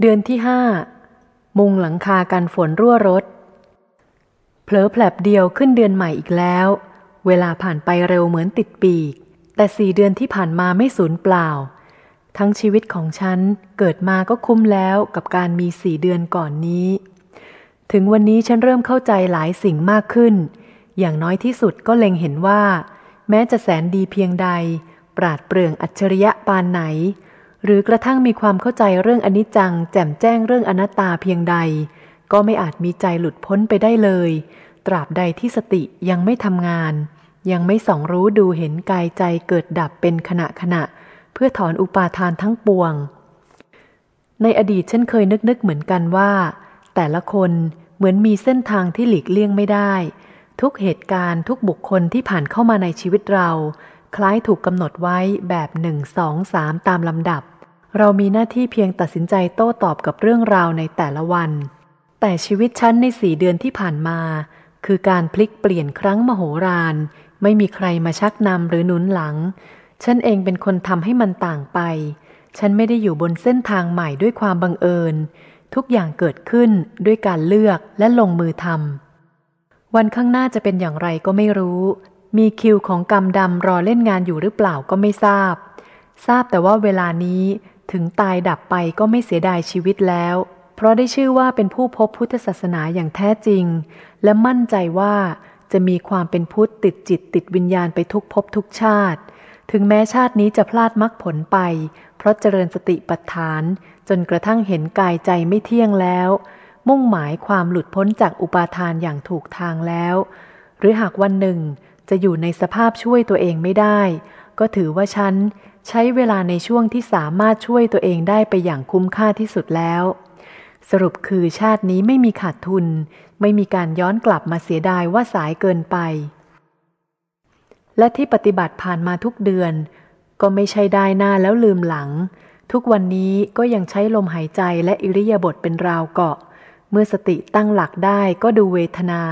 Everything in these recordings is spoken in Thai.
เดือนที่ห้ามุงหลังคากันฝนรั่วรถ เผลอแผลบเดียวขึ้นเดือนใหม่อีกแล้ว เวลาผ่านไปเร็วเหมือนติดปีก แต่สี่เดือนที่ผ่านมาไม่สูญเปล่า ทั้งชีวิตของฉันเกิดมาก็คุ้มแล้วกับการมีสี่เดือนก่อนนี้ ถึงวันนี้ฉันเริ่มเข้าใจหลายสิ่งมากขึ้น อย่างน้อยที่สุดก็เล็งเห็นว่า แม้จะแสนดีเพียงใด ปราดเปรื่องอัจฉริยะปานไหน หรือกระทั่งมีความเข้าใจเรื่องอนิจจัง แจ่มแจ้งเรื่องอนัตตาเพียงใด ก็ไม่อาจมีใจหลุดพ้นไปได้เลย ตราบใดที่สติยังไม่ทำงาน ยังไม่ส่องรู้ดูเห็นกายใจเกิดดับเป็นขณะขณะ เพื่อถอนอุปาทานทั้งปวง ในอดีตฉันเคยนึกนึกเหมือนกันว่า แต่ละคนเหมือนมีเส้นทางที่หลีกเลี่ยงไม่ได้ ทุกเหตุการณ์ทุกบุคคลที่ผ่านเข้ามาในชีวิตเรา คล้ายถูกกำหนดไว้แบบหนึ่งสองสามตามลำดับ เรามีหน้าที่เพียงตัดสินใจโต้ตอบกับเรื่องราวในแต่ละวัน แต่ชีวิตฉันในสี่เดือนที่ผ่านมา คือการพลิกเปลี่ยนครั้งมโหฬารไม่มีใครมาชักนำหรือหนุนหลัง ฉันเองเป็นคนทำให้มันต่างไป ฉันไม่ได้อยู่บนเส้นทางใหม่ด้วยความบังเอิญ ทุกอย่างเกิดขึ้นด้วยการเลือกและลงมือทำวันข้างหน้าจะเป็นอย่างไรก็ไม่รู้ มีคิวของกรรมดำรอเล่นงานอยู่หรือเปล่าก็ไม่ทราบ ทราบแต่ว่าเวลานี้ ถึงตายดับไปก็ไม่เสียดายชีวิตแล้ว เพราะได้ชื่อว่าเป็นผู้พบพุทธศาสนาอย่างแท้จริง และมั่นใจว่าจะมีความเป็นพุทธติดจิตติดวิญญาณไปทุกภพทุกชาติ ถึงแม้ชาตินี้จะพลาดมรรคผลไป เพราะเจริญสติปัฏฐาน จนกระทั่งเห็นกายใจไม่เที่ยงแล้ว มุ่งหมายความหลุดพ้นจากอุปาทานอย่างถูกทางแล้ว หรือหากวันหนึ่งจะอยู่ในสภาพช่วยตัวเองไม่ได้ ก็ถือว่าฉัน ใช้เวลาในช่วงที่สามารถช่วยตัวเองได้ไปอย่างคุ้มค่าที่สุดแล้ว สรุปคือชาตินี้ไม่มีขาดทุน ไม่มีการย้อนกลับมาเสียดายว่าสายเกินไป และที่ปฏิบัติผ่านมาทุกเดือน ก็ไม่ใช่ได้หน้าแล้วลืมหลัง ทุกวันนี้ก็ยังใช้ลมหายใจและอิริยาบถเป็นราวเกาะ เมื่อสติตั้งหลักได้ก็ดูเวทนา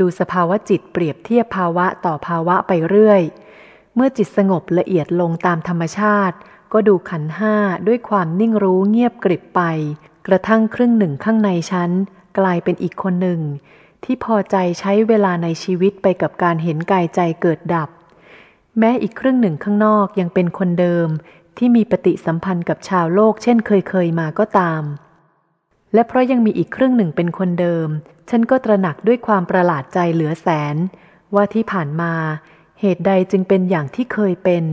ดูสภาวะจิตเปรียบเทียบภาวะต่อภาวะไปเรื่อย เมื่อจิตสงบละเอียดลงตามธรรมชาติ ก็ดูขันห้าด้วยความนิ่งรู้เงียบกริบไป กระทั่งครึ่งหนึ่งข้างในชั้น กลายเป็นอีกคนหนึ่ง ที่พอใจใช้เวลาในชีวิตไปกับการเห็นกายใจเกิดดับ แม้อีกครึ่งหนึ่งข้างนอกยังเป็นคนเดิม ที่มีปฏิสัมพันธ์กับชาวโลก เช่นเคยเคยมาก็ตาม และเพราะยังมีอีกครึ่งหนึ่งเป็นคนเดิม ฉันก็ตระหนักด้วยความประหลาดใจเหลือแสน ว่าที่ผ่านมา เหตุใดจึงเป็นอย่างที่เคยเป็น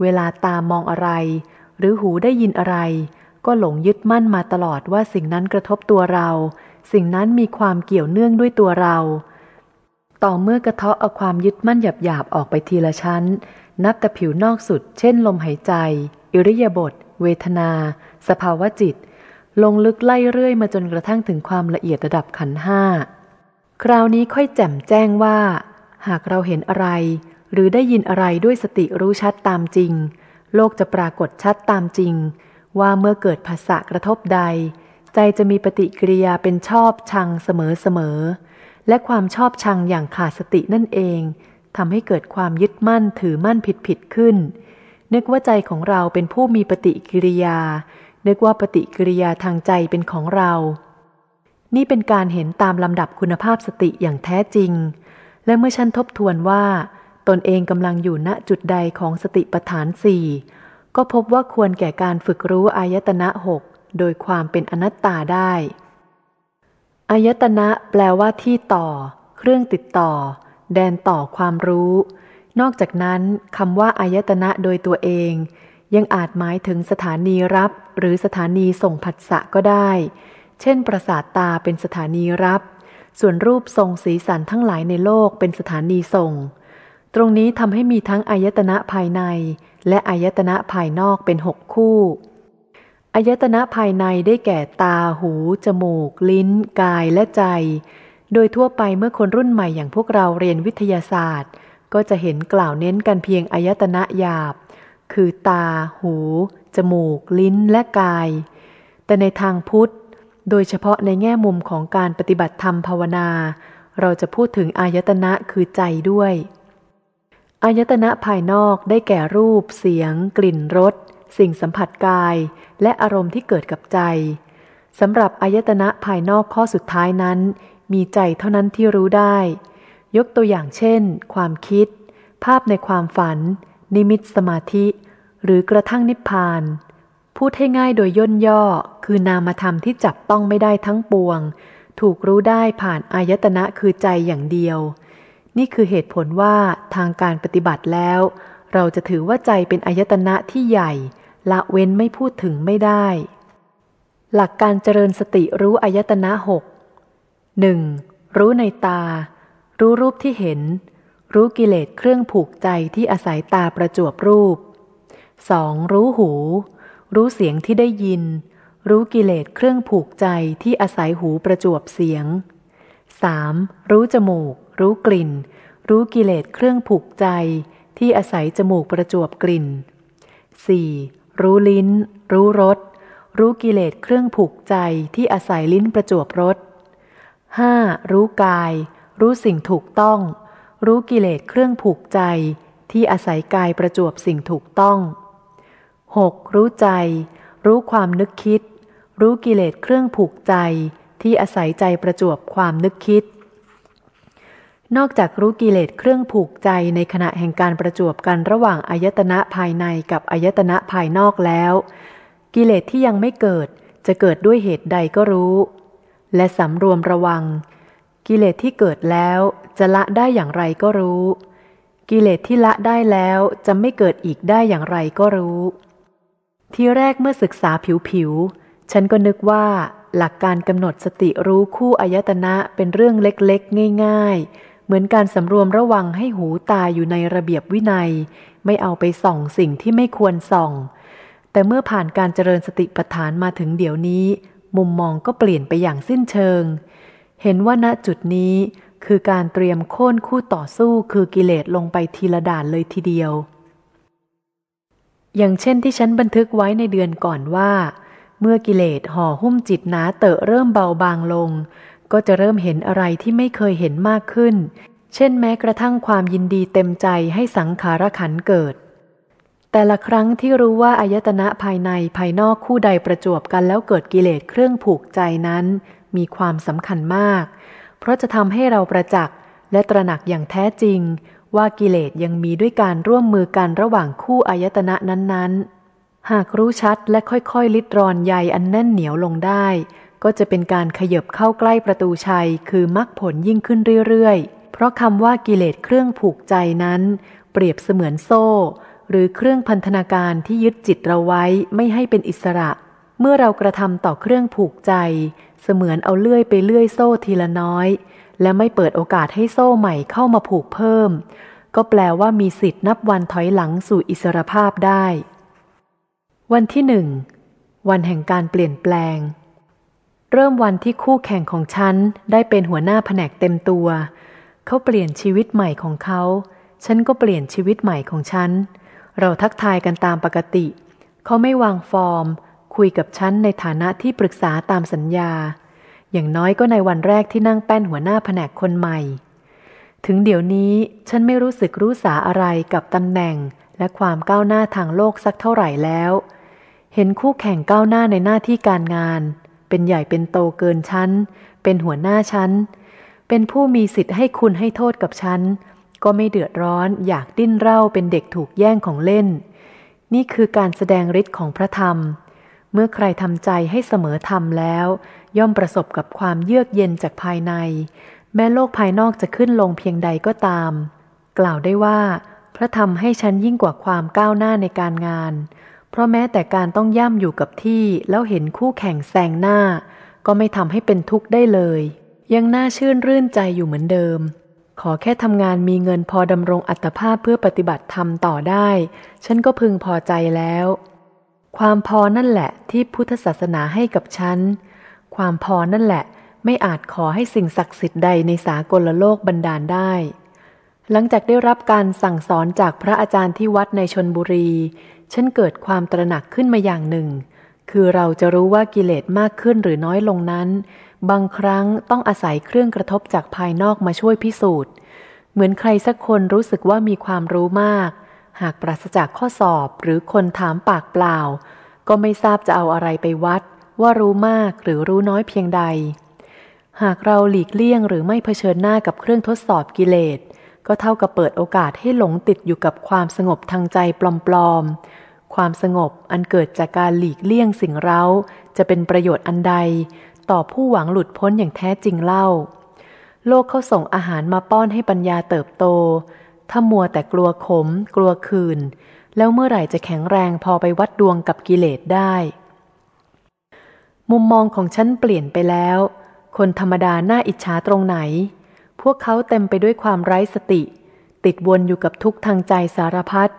เวลาตามองอะไร หรือหูได้ยินอะไร ก็หลงยึดมั่นมาตลอดว่าสิ่งนั้นกระทบตัวเรา สิ่งนั้นมีความเกี่ยวเนื่องด้วยตัวเรา ต่อเมื่อกระเทาะเอาความยึดมั่นหยาบๆออกไปทีละชั้น นับแต่ผิวนอกสุด เช่น ลมหายใจ อิริยาบถ เวทนา สภาวะจิต ลงลึกไล่เรื่อยมาจนกระทั่งถึงความละเอียดระดับขันห้า คราวนี้ค่อยแจ่มแจ้งว่า หากเราเห็นอะไร หรือได้ยินอะไรด้วยสติรู้ชัดตามจริง โลกจะปรากฏชัดตามจริง ว่าเมื่อเกิดภาษะกระทบใด ใจจะมีปฏิกิริยาเป็นชอบชังเสมอเสมอและความชอบชังอย่างขาดสตินั่นเองทำให้เกิดความยึดมั่นถือมั่นผิดผิดขึ้น นึกว่าใจของเราเป็นผู้มีปฏิกิริยา นึกว่าปฏิกิริยาทางใจเป็นของเรา นี่เป็นการเห็นตามลำดับคุณภาพสติอย่างแท้จริง และเมื่อฉันทบทวนว่า ตนเองกำลังอยู่ณจุดใดของสติปัฏฐานสี่ก็พบว่าควรแก่การฝึกรู้อายตนะหกโดยความเป็นอนัตตาได้อายตนะแปลว่าที่ต่อ เครื่องติดต่อ แดนต่อความรู้ นอกจากนั้นคำว่าอายตนะโดยตัวเอง ยังอาจหมายถึงสถานีรับ หรือสถานีส่งผัสสะก็ได้ เช่น ประสาทตาเป็นสถานีรับ ส่วนรูปทรงสีสันทั้งหลายในโลกเป็นสถานีส่ง ตรงนี้ทำให้มีทั้งอายตนะภายใน และอายตนะภายนอกเป็นหกคู่อายตนะภายในได้แก่ตา หู จมูก ลิ้น กาย และใจ โดยทั่วไปเมื่อคนรุ่นใหม่อย่างพวกเราเรียนวิทยาศาสตร์ ก็จะเห็นกล่าวเน้นกันเพียงอายตนะหยาบ คือตา หู จมูก ลิ้น และกาย แต่ในทางพุทธ โดยเฉพาะในแง่มุมของการปฏิบัติธรรมภาวนา เราจะพูดถึงอายตนะคือใจด้วย อายตนะภายนอกได้แก่รูป เสียง กลิ่นรส สิ่งสัมผัสกาย และอารมณ์ที่เกิดกับใจสำหรับอายตนะภายนอกข้อสุดท้ายนั้น มีใจเท่านั้นที่รู้ได้ ยกตัวอย่างเช่น ความคิด ภาพในความฝัน นิมิตสมาธิ หรือกระทั่งนิพพาน พูดให้ง่ายโดยย่นย่อ คือนามธรรมที่จับต้องไม่ได้ทั้งปวง ถูกรู้ได้ผ่านอายตนะคือใจอย่างเดียว นี่คือเหตุผลว่าทางการปฏิบัติแล้ว เราจะถือว่าใจเป็นอายตนะที่ใหญ่ ละเว้นไม่พูดถึงไม่ได้ หลักการเจริญสติรู้อายตนะหกหนึ่งรู้ในตา รู้รูปที่เห็น รู้กิเลสเครื่องผูกใจที่อาศัยตาประจวบรูป 2. รู้หู รู้เสียงที่ได้ยิน รู้กิเลสเครื่องผูกใจที่อาศัยหูประจวบเสียง 3. รู้จมูก รู้กลิ่น รู้กิเลสเครื่องผูกใจ ที่อาศัยจมูกประจวบกลิ่น 4. รู้ลิ้น รู้รส รู้กิเลสเครื่องผูกใจที่อาศัยลิ้นประจวบรส 5. รู้กาย รู้สิ่งถูกต้อง รู้กิเลสเครื่องผูกใจ ที่อาศัยกายประจวบสิ่งถูกต้อง 6. รู้ใจ รู้ความนึกคิด รู้กิเลสเครื่องผูกใจ ที่อาศัยใจประจวบความนึกคิด นอกจากรู้กิเลสเครื่องผูกใจในขณะแห่งการประจวบกันระหว่างอายตนะภายในกับอายตนะภายนอกแล้ว กิเลสที่ยังไม่เกิดจะเกิดด้วยเหตุใดก็รู้ และสำรวมระวัง กิเลสที่เกิดแล้วจะละได้อย่างไรก็รู้ กิเลสที่ละได้แล้วจะไม่เกิดอีกได้อย่างไรก็รู้ ที่แรกเมื่อศึกษาผิวๆฉันก็นึกว่าหลักการกำหนดสติรู้คู่อายตนะเป็นเรื่องเล็กๆ ง่าย ๆ เหมือนการสำรวมระวังให้หูตาอยู่ในระเบียบวินัย ไม่เอาไปส่องสิ่งที่ไม่ควรส่อง แต่เมื่อผ่านการเจริญสติปัฏฐานมาถึงเดี๋ยวนี้ มุมมองก็เปลี่ยนไปอย่างสิ้นเชิง เห็นว่าณจุดนี้คือการเตรียมโค่นคู่ต่อสู้คือกิเลสลงไปทีละด่านเลยทีเดียว อย่างเช่นที่ฉันบันทึกไว้ในเดือนก่อนว่า เมื่อกิเลสห่อหุ้มจิตหนาเตอะเริ่มเบาบางลง ก็จะเริ่มเห็นอะไรที่ไม่เคยเห็นมากขึ้น เช่นแม้กระทั่งความยินดีเต็มใจให้สังขารขันเกิด แต่ละครั้งที่รู้ว่าอายตนะภายในภายนอกคู่ใดประจวบกันแล้วเกิดกิเลสเครื่องผูกใจนั้น มีความสำคัญมาก เพราะจะทำให้เราประจักษ์และตระหนักอย่างแท้จริง ว่ากิเลสยังมีด้วยการร่วมมือกันระหว่างคู่อายตนะนั้นๆ หากรู้ชัดและค่อยๆ ลิดรอนใยอันแน่นเหนียวลงได้ ก็จะเป็นการขยบเข้าใกล้ประตูชัยคือมรรคผลยิ่งขึ้นเรื่อยๆ เพราะคำว่ากิเลสเครื่องผูกใจนั้น เปรียบเสมือนโซ่ หรือเครื่องพันธนาการที่ยึดจิตเราไว้ไม่ให้เป็นอิสระ เมื่อเรากระทำต่อเครื่องผูกใจ เสมือนเอาเลื่อยไปเลื่อยโซ่ทีละน้อย และไม่เปิดโอกาสให้โซ่ใหม่เข้ามาผูกเพิ่ม ก็แปลว่ามีสิทธิ์นับวันถอยหลังสู่อิสรภาพได้ วันที่หนึ่งวันแห่งการเปลี่ยนแปลง เริ่มวันที่คู่แข่งของฉันได้เป็นหัวหน้าแผนกเต็มตัว เขาเปลี่ยนชีวิตใหม่ของเขา ฉันก็เปลี่ยนชีวิตใหม่ของฉัน เราทักทายกันตามปกติ เขาไม่วางฟอร์ม คุยกับฉันในฐานะที่ปรึกษาตามสัญญา อย่างน้อยก็ในวันแรกที่นั่งแป้นหัวหน้าแผนกคนใหม่ ถึงเดี๋ยวนี้ฉันไม่รู้สึกรู้สาอะไรกับตำแหน่งและความก้าวหน้าทางโลกสักเท่าไหร่แล้ว เห็นคู่แข่งก้าวหน้าในหน้าที่การงาน เป็นใหญ่เป็นโตเกินฉันเป็นหัวหน้าฉันเป็นผู้มีสิทธิ์ให้คุณให้โทษกับฉัน ก็ไม่เดือดร้อนอยากดิ้นเร่าเป็นเด็กถูกแย่งของเล่น นี่คือการแสดงฤทธิ์ของพระธรรม เมื่อใครทำใจให้เสมอธรรมแล้ว ย่อมประสบกับความเยือกเย็นจากภายใน แม้โลกภายนอกจะขึ้นลงเพียงใดก็ตาม กล่าวได้ว่า พระธรรมให้ฉันยิ่งกว่าความก้าวหน้าในการงาน เพราะแม้แต่การต้องย่ำอยู่กับที่แล้วเห็นคู่แข่งแซงหน้า ก็ไม่ทำให้เป็นทุกข์ได้เลย ยังน่าชื่นรื่นใจอยู่เหมือนเดิม ขอแค่ทำงานมีเงินพอดำรงอัตภาพเพื่อปฏิบัติธรรมต่อได้ ฉันก็พึงพอใจแล้ว ความพอนั่นแหละที่พุทธศาสนาให้กับฉัน ความพอนั่นแหละไม่อาจขอให้สิ่งศักดิ์สิทธิ์ใดในสากลโลกบันดาลได้หลังจากได้รับการสั่งสอนจากพระอาจารย์ที่วัดในชนบุรี ฉันเกิดความตระหนักขึ้นมาอย่างหนึ่ง คือเราจะรู้ว่ากิเลสมากขึ้นหรือน้อยลงนั้น บางครั้งต้องอาศัยเครื่องกระทบจากภายนอกมาช่วยพิสูจน์ เหมือนใครสักคนรู้สึกว่ามีความรู้มาก หากปราศจากข้อสอบหรือคนถามปากเปล่า ก็ไม่ทราบจะเอาอะไรไปวัด ว่ารู้มากหรือรู้น้อยเพียงใด หากเราหลีกเลี่ยงหรือไม่เผชิญหน้ากับเครื่องทดสอบกิเลส ก็เท่ากับเปิดโอกาสให้หลงติดอยู่กับความสงบทางใจปลอมๆ ความสงบอันเกิดจากการหลีกเลี่ยงสิ่งเร้า จะเป็นประโยชน์อันใด ต่อผู้หวังหลุดพ้นอย่างแท้จริงเล่า โลกเขาส่งอาหารมาป้อนให้ปัญญาเติบโต ถ้ามัวแต่กลัวขม กลัวคืน แล้วเมื่อไหร่จะแข็งแรงพอไปวัดดวงกับกิเลสได้ มุมมองของฉันเปลี่ยนไปแล้ว คนธรรมดาน่าอิจฉาตรงไหน พวกเขาเต็มไปด้วยความไร้สติ ติดวนอยู่กับทุกทางใจสารพัด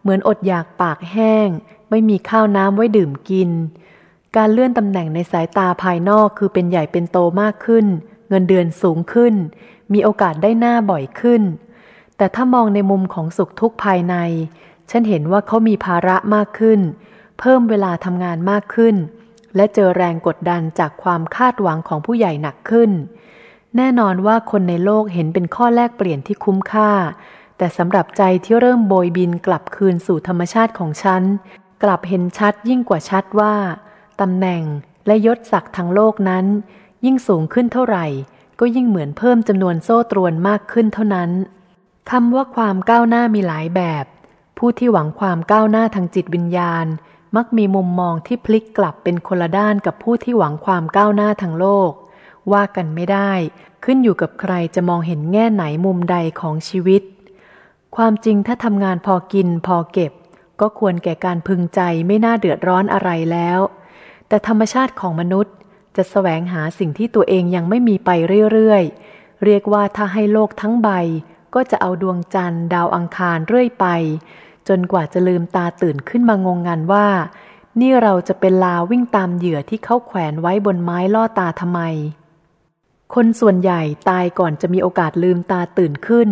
เหมือนอดอยากปากแห้ง ไม่มีข้าวน้ำไว้ดื่มกิน การเลื่อนตำแหน่งในสายตาภายนอกคือเป็นใหญ่เป็นโตมากขึ้น เงินเดือนสูงขึ้น มีโอกาสได้หน้าบ่อยขึ้น แต่ถ้ามองในมุมของสุขทุกภายใน ฉันเห็นว่าเขามีภาระมากขึ้น เพิ่มเวลาทำงานมากขึ้น และเจอแรงกดดันจากความคาดหวังของผู้ใหญ่หนักขึ้น แน่นอนว่าคนในโลกเห็นเป็นข้อแลกเปลี่ยนที่คุ้มค่า แต่สำหรับใจที่เริ่มโบยบินกลับคืนสู่ธรรมชาติของฉัน กลับเห็นชัดยิ่งกว่าชัดว่าตำแหน่งและยศศักดิ์ทางโลกนั้น ยิ่งสูงขึ้นเท่าไหร่ ก็ยิ่งเหมือนเพิ่มจำนวนโซ่ตรวนมากขึ้นเท่านั้นคำว่าความก้าวหน้ามีหลายแบบ ผู้ที่หวังความก้าวหน้าทางจิตวิญญาณ มักมีมุมมองที่พลิกกลับเป็นคนละด้านกับผู้ที่หวังความก้าวหน้าทางโลก ว่ากันไม่ได้ ขึ้นอยู่กับใครจะมองเห็นแง่ไหนมุมใดของชีวิต ความจริงถ้าทำงานพอกินพอเก็บ ก็ควรแก่การพึงใจไม่น่าเดือดร้อนอะไรแล้ว แต่ธรรมชาติของมนุษย์ จะแสวงหาสิ่งที่ตัวเองยังไม่มีไปเรื่อยๆ เรียกว่าถ้าให้โลกทั้งใบ ก็จะเอาดวงจันทร์ ดาวอังคารเรื่อยไป จนกว่าจะลืมตาตื่นขึ้นมางงงันว่านี่เราจะเป็นลาวิ่งตามเหยื่อที่เขาแขวนไว้บนไม้ล่อตาทำไม คนส่วนใหญ่ตายก่อนจะมีโอกาสลืมตาตื่นขึ้น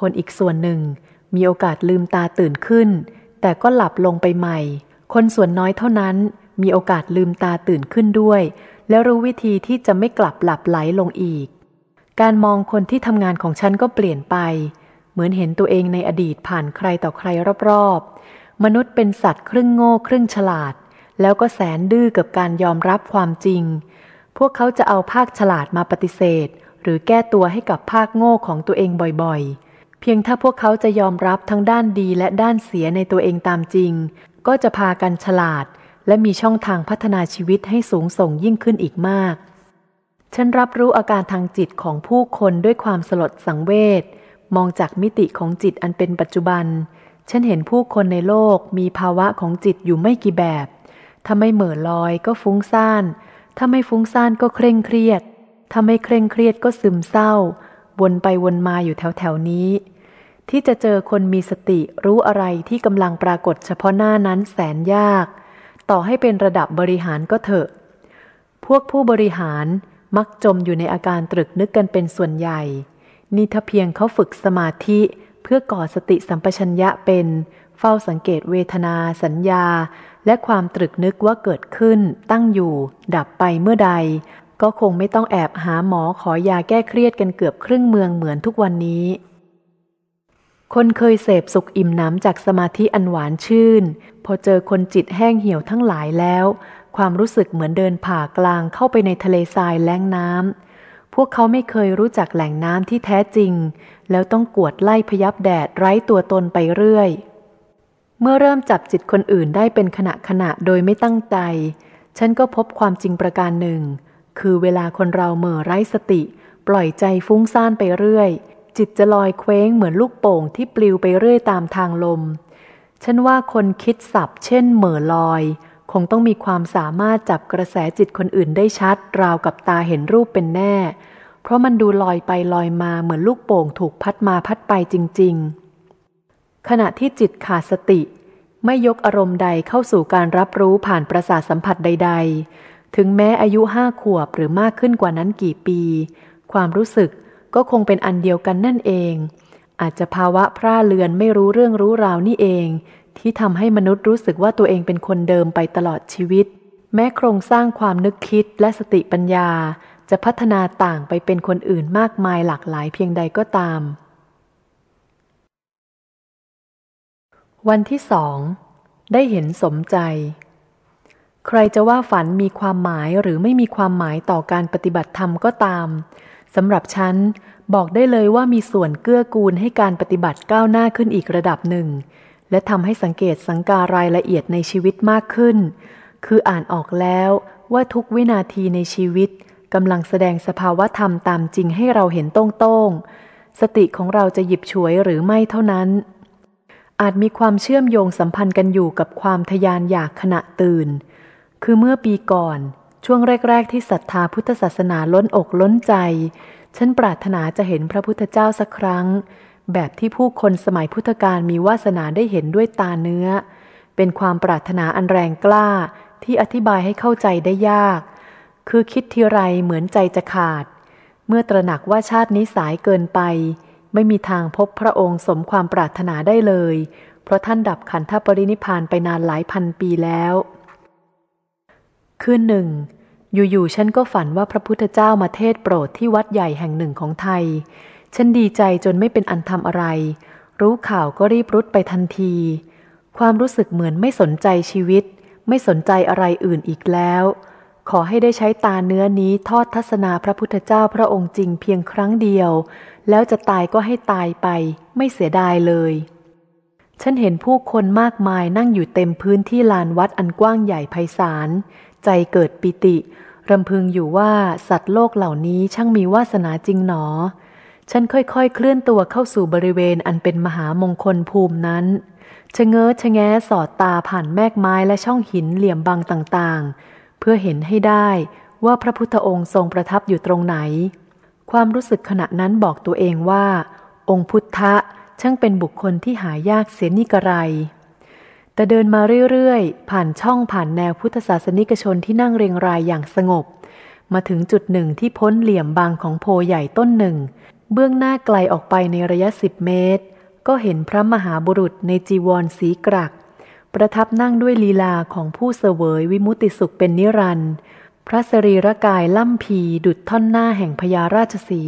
คนอีกส่วนหนึ่งมีโอกาสลืมตาตื่นขึ้น แต่ก็หลับลงไปใหม่ คนส่วนน้อยเท่านั้นมีโอกาสลืมตาตื่นขึ้นด้วย และรู้วิธีที่จะไม่กลับหลับไหลลงอีก การมองคนที่ทำงานของฉันก็เปลี่ยนไป เหมือนเห็นตัวเองในอดีตผ่านใครต่อใครรอบๆ มนุษย์เป็นสัตว์ครึ่งโง่ครึ่งฉลาด แล้วก็แสนดื้อกับการยอมรับความจริง พวกเขาจะเอาภาคฉลาดมาปฏิเสธ หรือแก้ตัวให้กับภาคโง่ของตัวเองบ่อยๆ เพียงถ้าพวกเขาจะยอมรับทั้งด้านดีและด้านเสียในตัวเองตามจริง ก็จะพากันฉลาด และมีช่องทางพัฒนาชีวิตให้สูงส่งยิ่งขึ้นอีกมาก ฉันรับรู้อาการทางจิตของผู้คนด้วยความสลดสังเวชมองจากมิติของจิตอันเป็นปัจจุบัน ฉันเห็นผู้คนในโลกมีภาวะของจิตอยู่ไม่กี่แบบ ถ้าไม่เหม่อลอยก็ฟุ้งซ่าน ถ้าไม่ฟุ้งซ่านก็เคร่งเครียด ถ้าไม่เคร่งเครียดก็ซึมเศร้า วนไปวนมาอยู่แถวแถวนี้ ที่จะเจอคนมีสติรู้อะไรที่กำลังปรากฏเฉพาะหน้านั้นแสนยาก ต่อให้เป็นระดับบริหารก็เถอะ พวกผู้บริหารมักจมอยู่ในอาการตรึกนึกกันเป็นส่วนใหญ่ นี่ถ้าเพียงเขาฝึกสมาธิเพื่อก่อสติสัมปชัญญะเป็น เฝ้าสังเกตเวทนาสัญญา และความตรึกนึกว่าเกิดขึ้น ตั้งอยู่ ดับไปเมื่อใด ก็คงไม่ต้องแอบหาหมอขอยาแก้เครียดกันเกือบครึ่งเมืองเหมือนทุกวันนี้ คนเคยเสพสุขอิ่มน้ำจากสมาธิอันหวานชื่น พอเจอคนจิตแห้งเหี่ยวทั้งหลายแล้ว ความรู้สึกเหมือนเดินผ่ากลางเข้าไปในทะเลทรายแล้งน้ำพวกเขาไม่เคยรู้จักแหล่งน้ำที่แท้จริง แล้วต้องกวดไล่พยับแดดไร้ตัวตนไปเรื่อย เมื่อเริ่มจับจิตคนอื่นได้เป็นขณะขณะโดยไม่ตั้งใจ ฉันก็พบความจริงประการหนึ่ง คือเวลาคนเราเมื่อไร้สติ ปล่อยใจฟุ้งซ่านไปเรื่อย จิตจะลอยเคว้งเหมือนลูกโป่งที่ปลิวไปเรื่อยตามทางลม ฉันว่าคนคิดสับเช่นเหม่อลอย คงต้องมีความสามารถจับกระแสจิตคนอื่นได้ชัด ราวกับตาเห็นรูปเป็นแน่ เพราะมันดูลอยไปลอยมาเหมือนลูกโป่งถูกพัดมาพัดไปจริง ๆ ขณะที่จิตขาดสติ ไม่ยกอารมณ์ใดเข้าสู่การรับรู้ผ่านประสาทสัมผัสใด ๆ ถึงแม้อายุห้าขวบหรือมากขึ้นกว่านั้นกี่ปี ความรู้สึกก็คงเป็นอันเดียวกันนั่นเอง อาจจะภาวะพร่าเลือนไม่รู้เรื่องรู้ราวนี่เอง ที่ทำให้มนุษย์รู้สึกว่าตัวเองเป็นคนเดิมไปตลอดชีวิต แม้โครงสร้างความนึกคิดและสติปัญญา จะพัฒนาต่างไปเป็นคนอื่นมากมายหลากหลายเพียงใดก็ตาม วันที่สอง ได้เห็นสมใจ ใครจะว่าฝันมีความหมายหรือไม่มีความหมายต่อการปฏิบัติธรรมก็ตามสำหรับฉันบอกได้เลยว่ามีส่วนเกื้อกูลให้การปฏิบัติก้าวหน้าขึ้นอีกระดับหนึ่ง และทำให้สังเกตสังการายละเอียดในชีวิตมากขึ้น คืออ่านออกแล้วว่าทุกวินาทีในชีวิตกำลังแสดงสภาวะธรรมตามจริงให้เราเห็นตรงๆ สติของเราจะหยิบฉวยหรือไม่เท่านั้น อาจมีความเชื่อมโยงสัมพันธ์กันอยู่กับความทยานอยากขณะตื่น คือเมื่อปีก่อนช่วงแรก ๆ ที่ศรัทธาพุทธศาสนาล้นอกล้นใจ ฉันปรารถนาจะเห็นพระพุทธเจ้าสักครั้ง แบบที่ผู้คนสมัยพุทธกาลมีวาสนาได้เห็นด้วยตาเนื้อ เป็นความปรารถนาอันแรงกล้าที่อธิบายให้เข้าใจได้ยาก คือคิดทีไรเหมือนใจจะขาด เมื่อตระหนักว่าชาตินี้สายเกินไป ไม่มีทางพบพระองค์สมความปรารถนาได้เลย เพราะท่านดับขันธปรินิพานไปนานหลายพันปีแล้วคืนหนึ่ง อยู่ๆฉันก็ฝันว่าพระพุทธเจ้ามาเทศโปรดที่วัดใหญ่แห่งหนึ่งของไทย ฉันดีใจจนไม่เป็นอันทำอะไร รู้ข่าวก็รีบรุดไปทันที ความรู้สึกเหมือนไม่สนใจชีวิต ไม่สนใจอะไรอื่นอีกแล้ว ขอให้ได้ใช้ตาเนื้อนี้ทอดทัศนาพระพุทธเจ้าพระองค์จริงเพียงครั้งเดียว แล้วจะตายก็ให้ตายไป ไม่เสียดายเลย ฉันเห็นผู้คนมากมายนั่งอยู่เต็มพื้นที่ลานวัดอันกว้างใหญ่ไพศาล ใจเกิดปิติ รำพึงอยู่ว่าสัตว์โลกเหล่านี้ช่างมีวาสนาจริงหนอ ฉันค่อยๆ เคลื่อนตัวเข้าสู่บริเวณอันเป็นมหามงคลภูมินั้นชะเง้อชะแงสอดตาผ่านแมกไม้และช่องหินเหลี่ยมบางต่างๆ เพื่อเห็นให้ได้ว่าพระพุทธองค์ทรงประทับอยู่ตรงไหน ความรู้สึกขณะนั้นบอกตัวเองว่า องค์พุทธะช่างเป็นบุคคลที่หายากเสียนิกระไร แต่เดินมาเรื่อยๆ ผ่านช่องผ่านแนวพุทธศาสนิกชนที่นั่งเรียงรายอย่างสงบ มาถึงจุดหนึ่งที่พ้นเหลี่ยมบางของโพใหญ่ต้นหนึ่ง เบื้องหน้าไกลออกไปในระยะสิบเมตร ก็เห็นพระมหาบุรุษในจีวรสีกรัก ประทับนั่งด้วยลีลาของผู้เสวยวิมุติสุขเป็นนิรันด์พระสรีระกายล่ำพีดุดท่อนหน้าแห่งพญาราชสี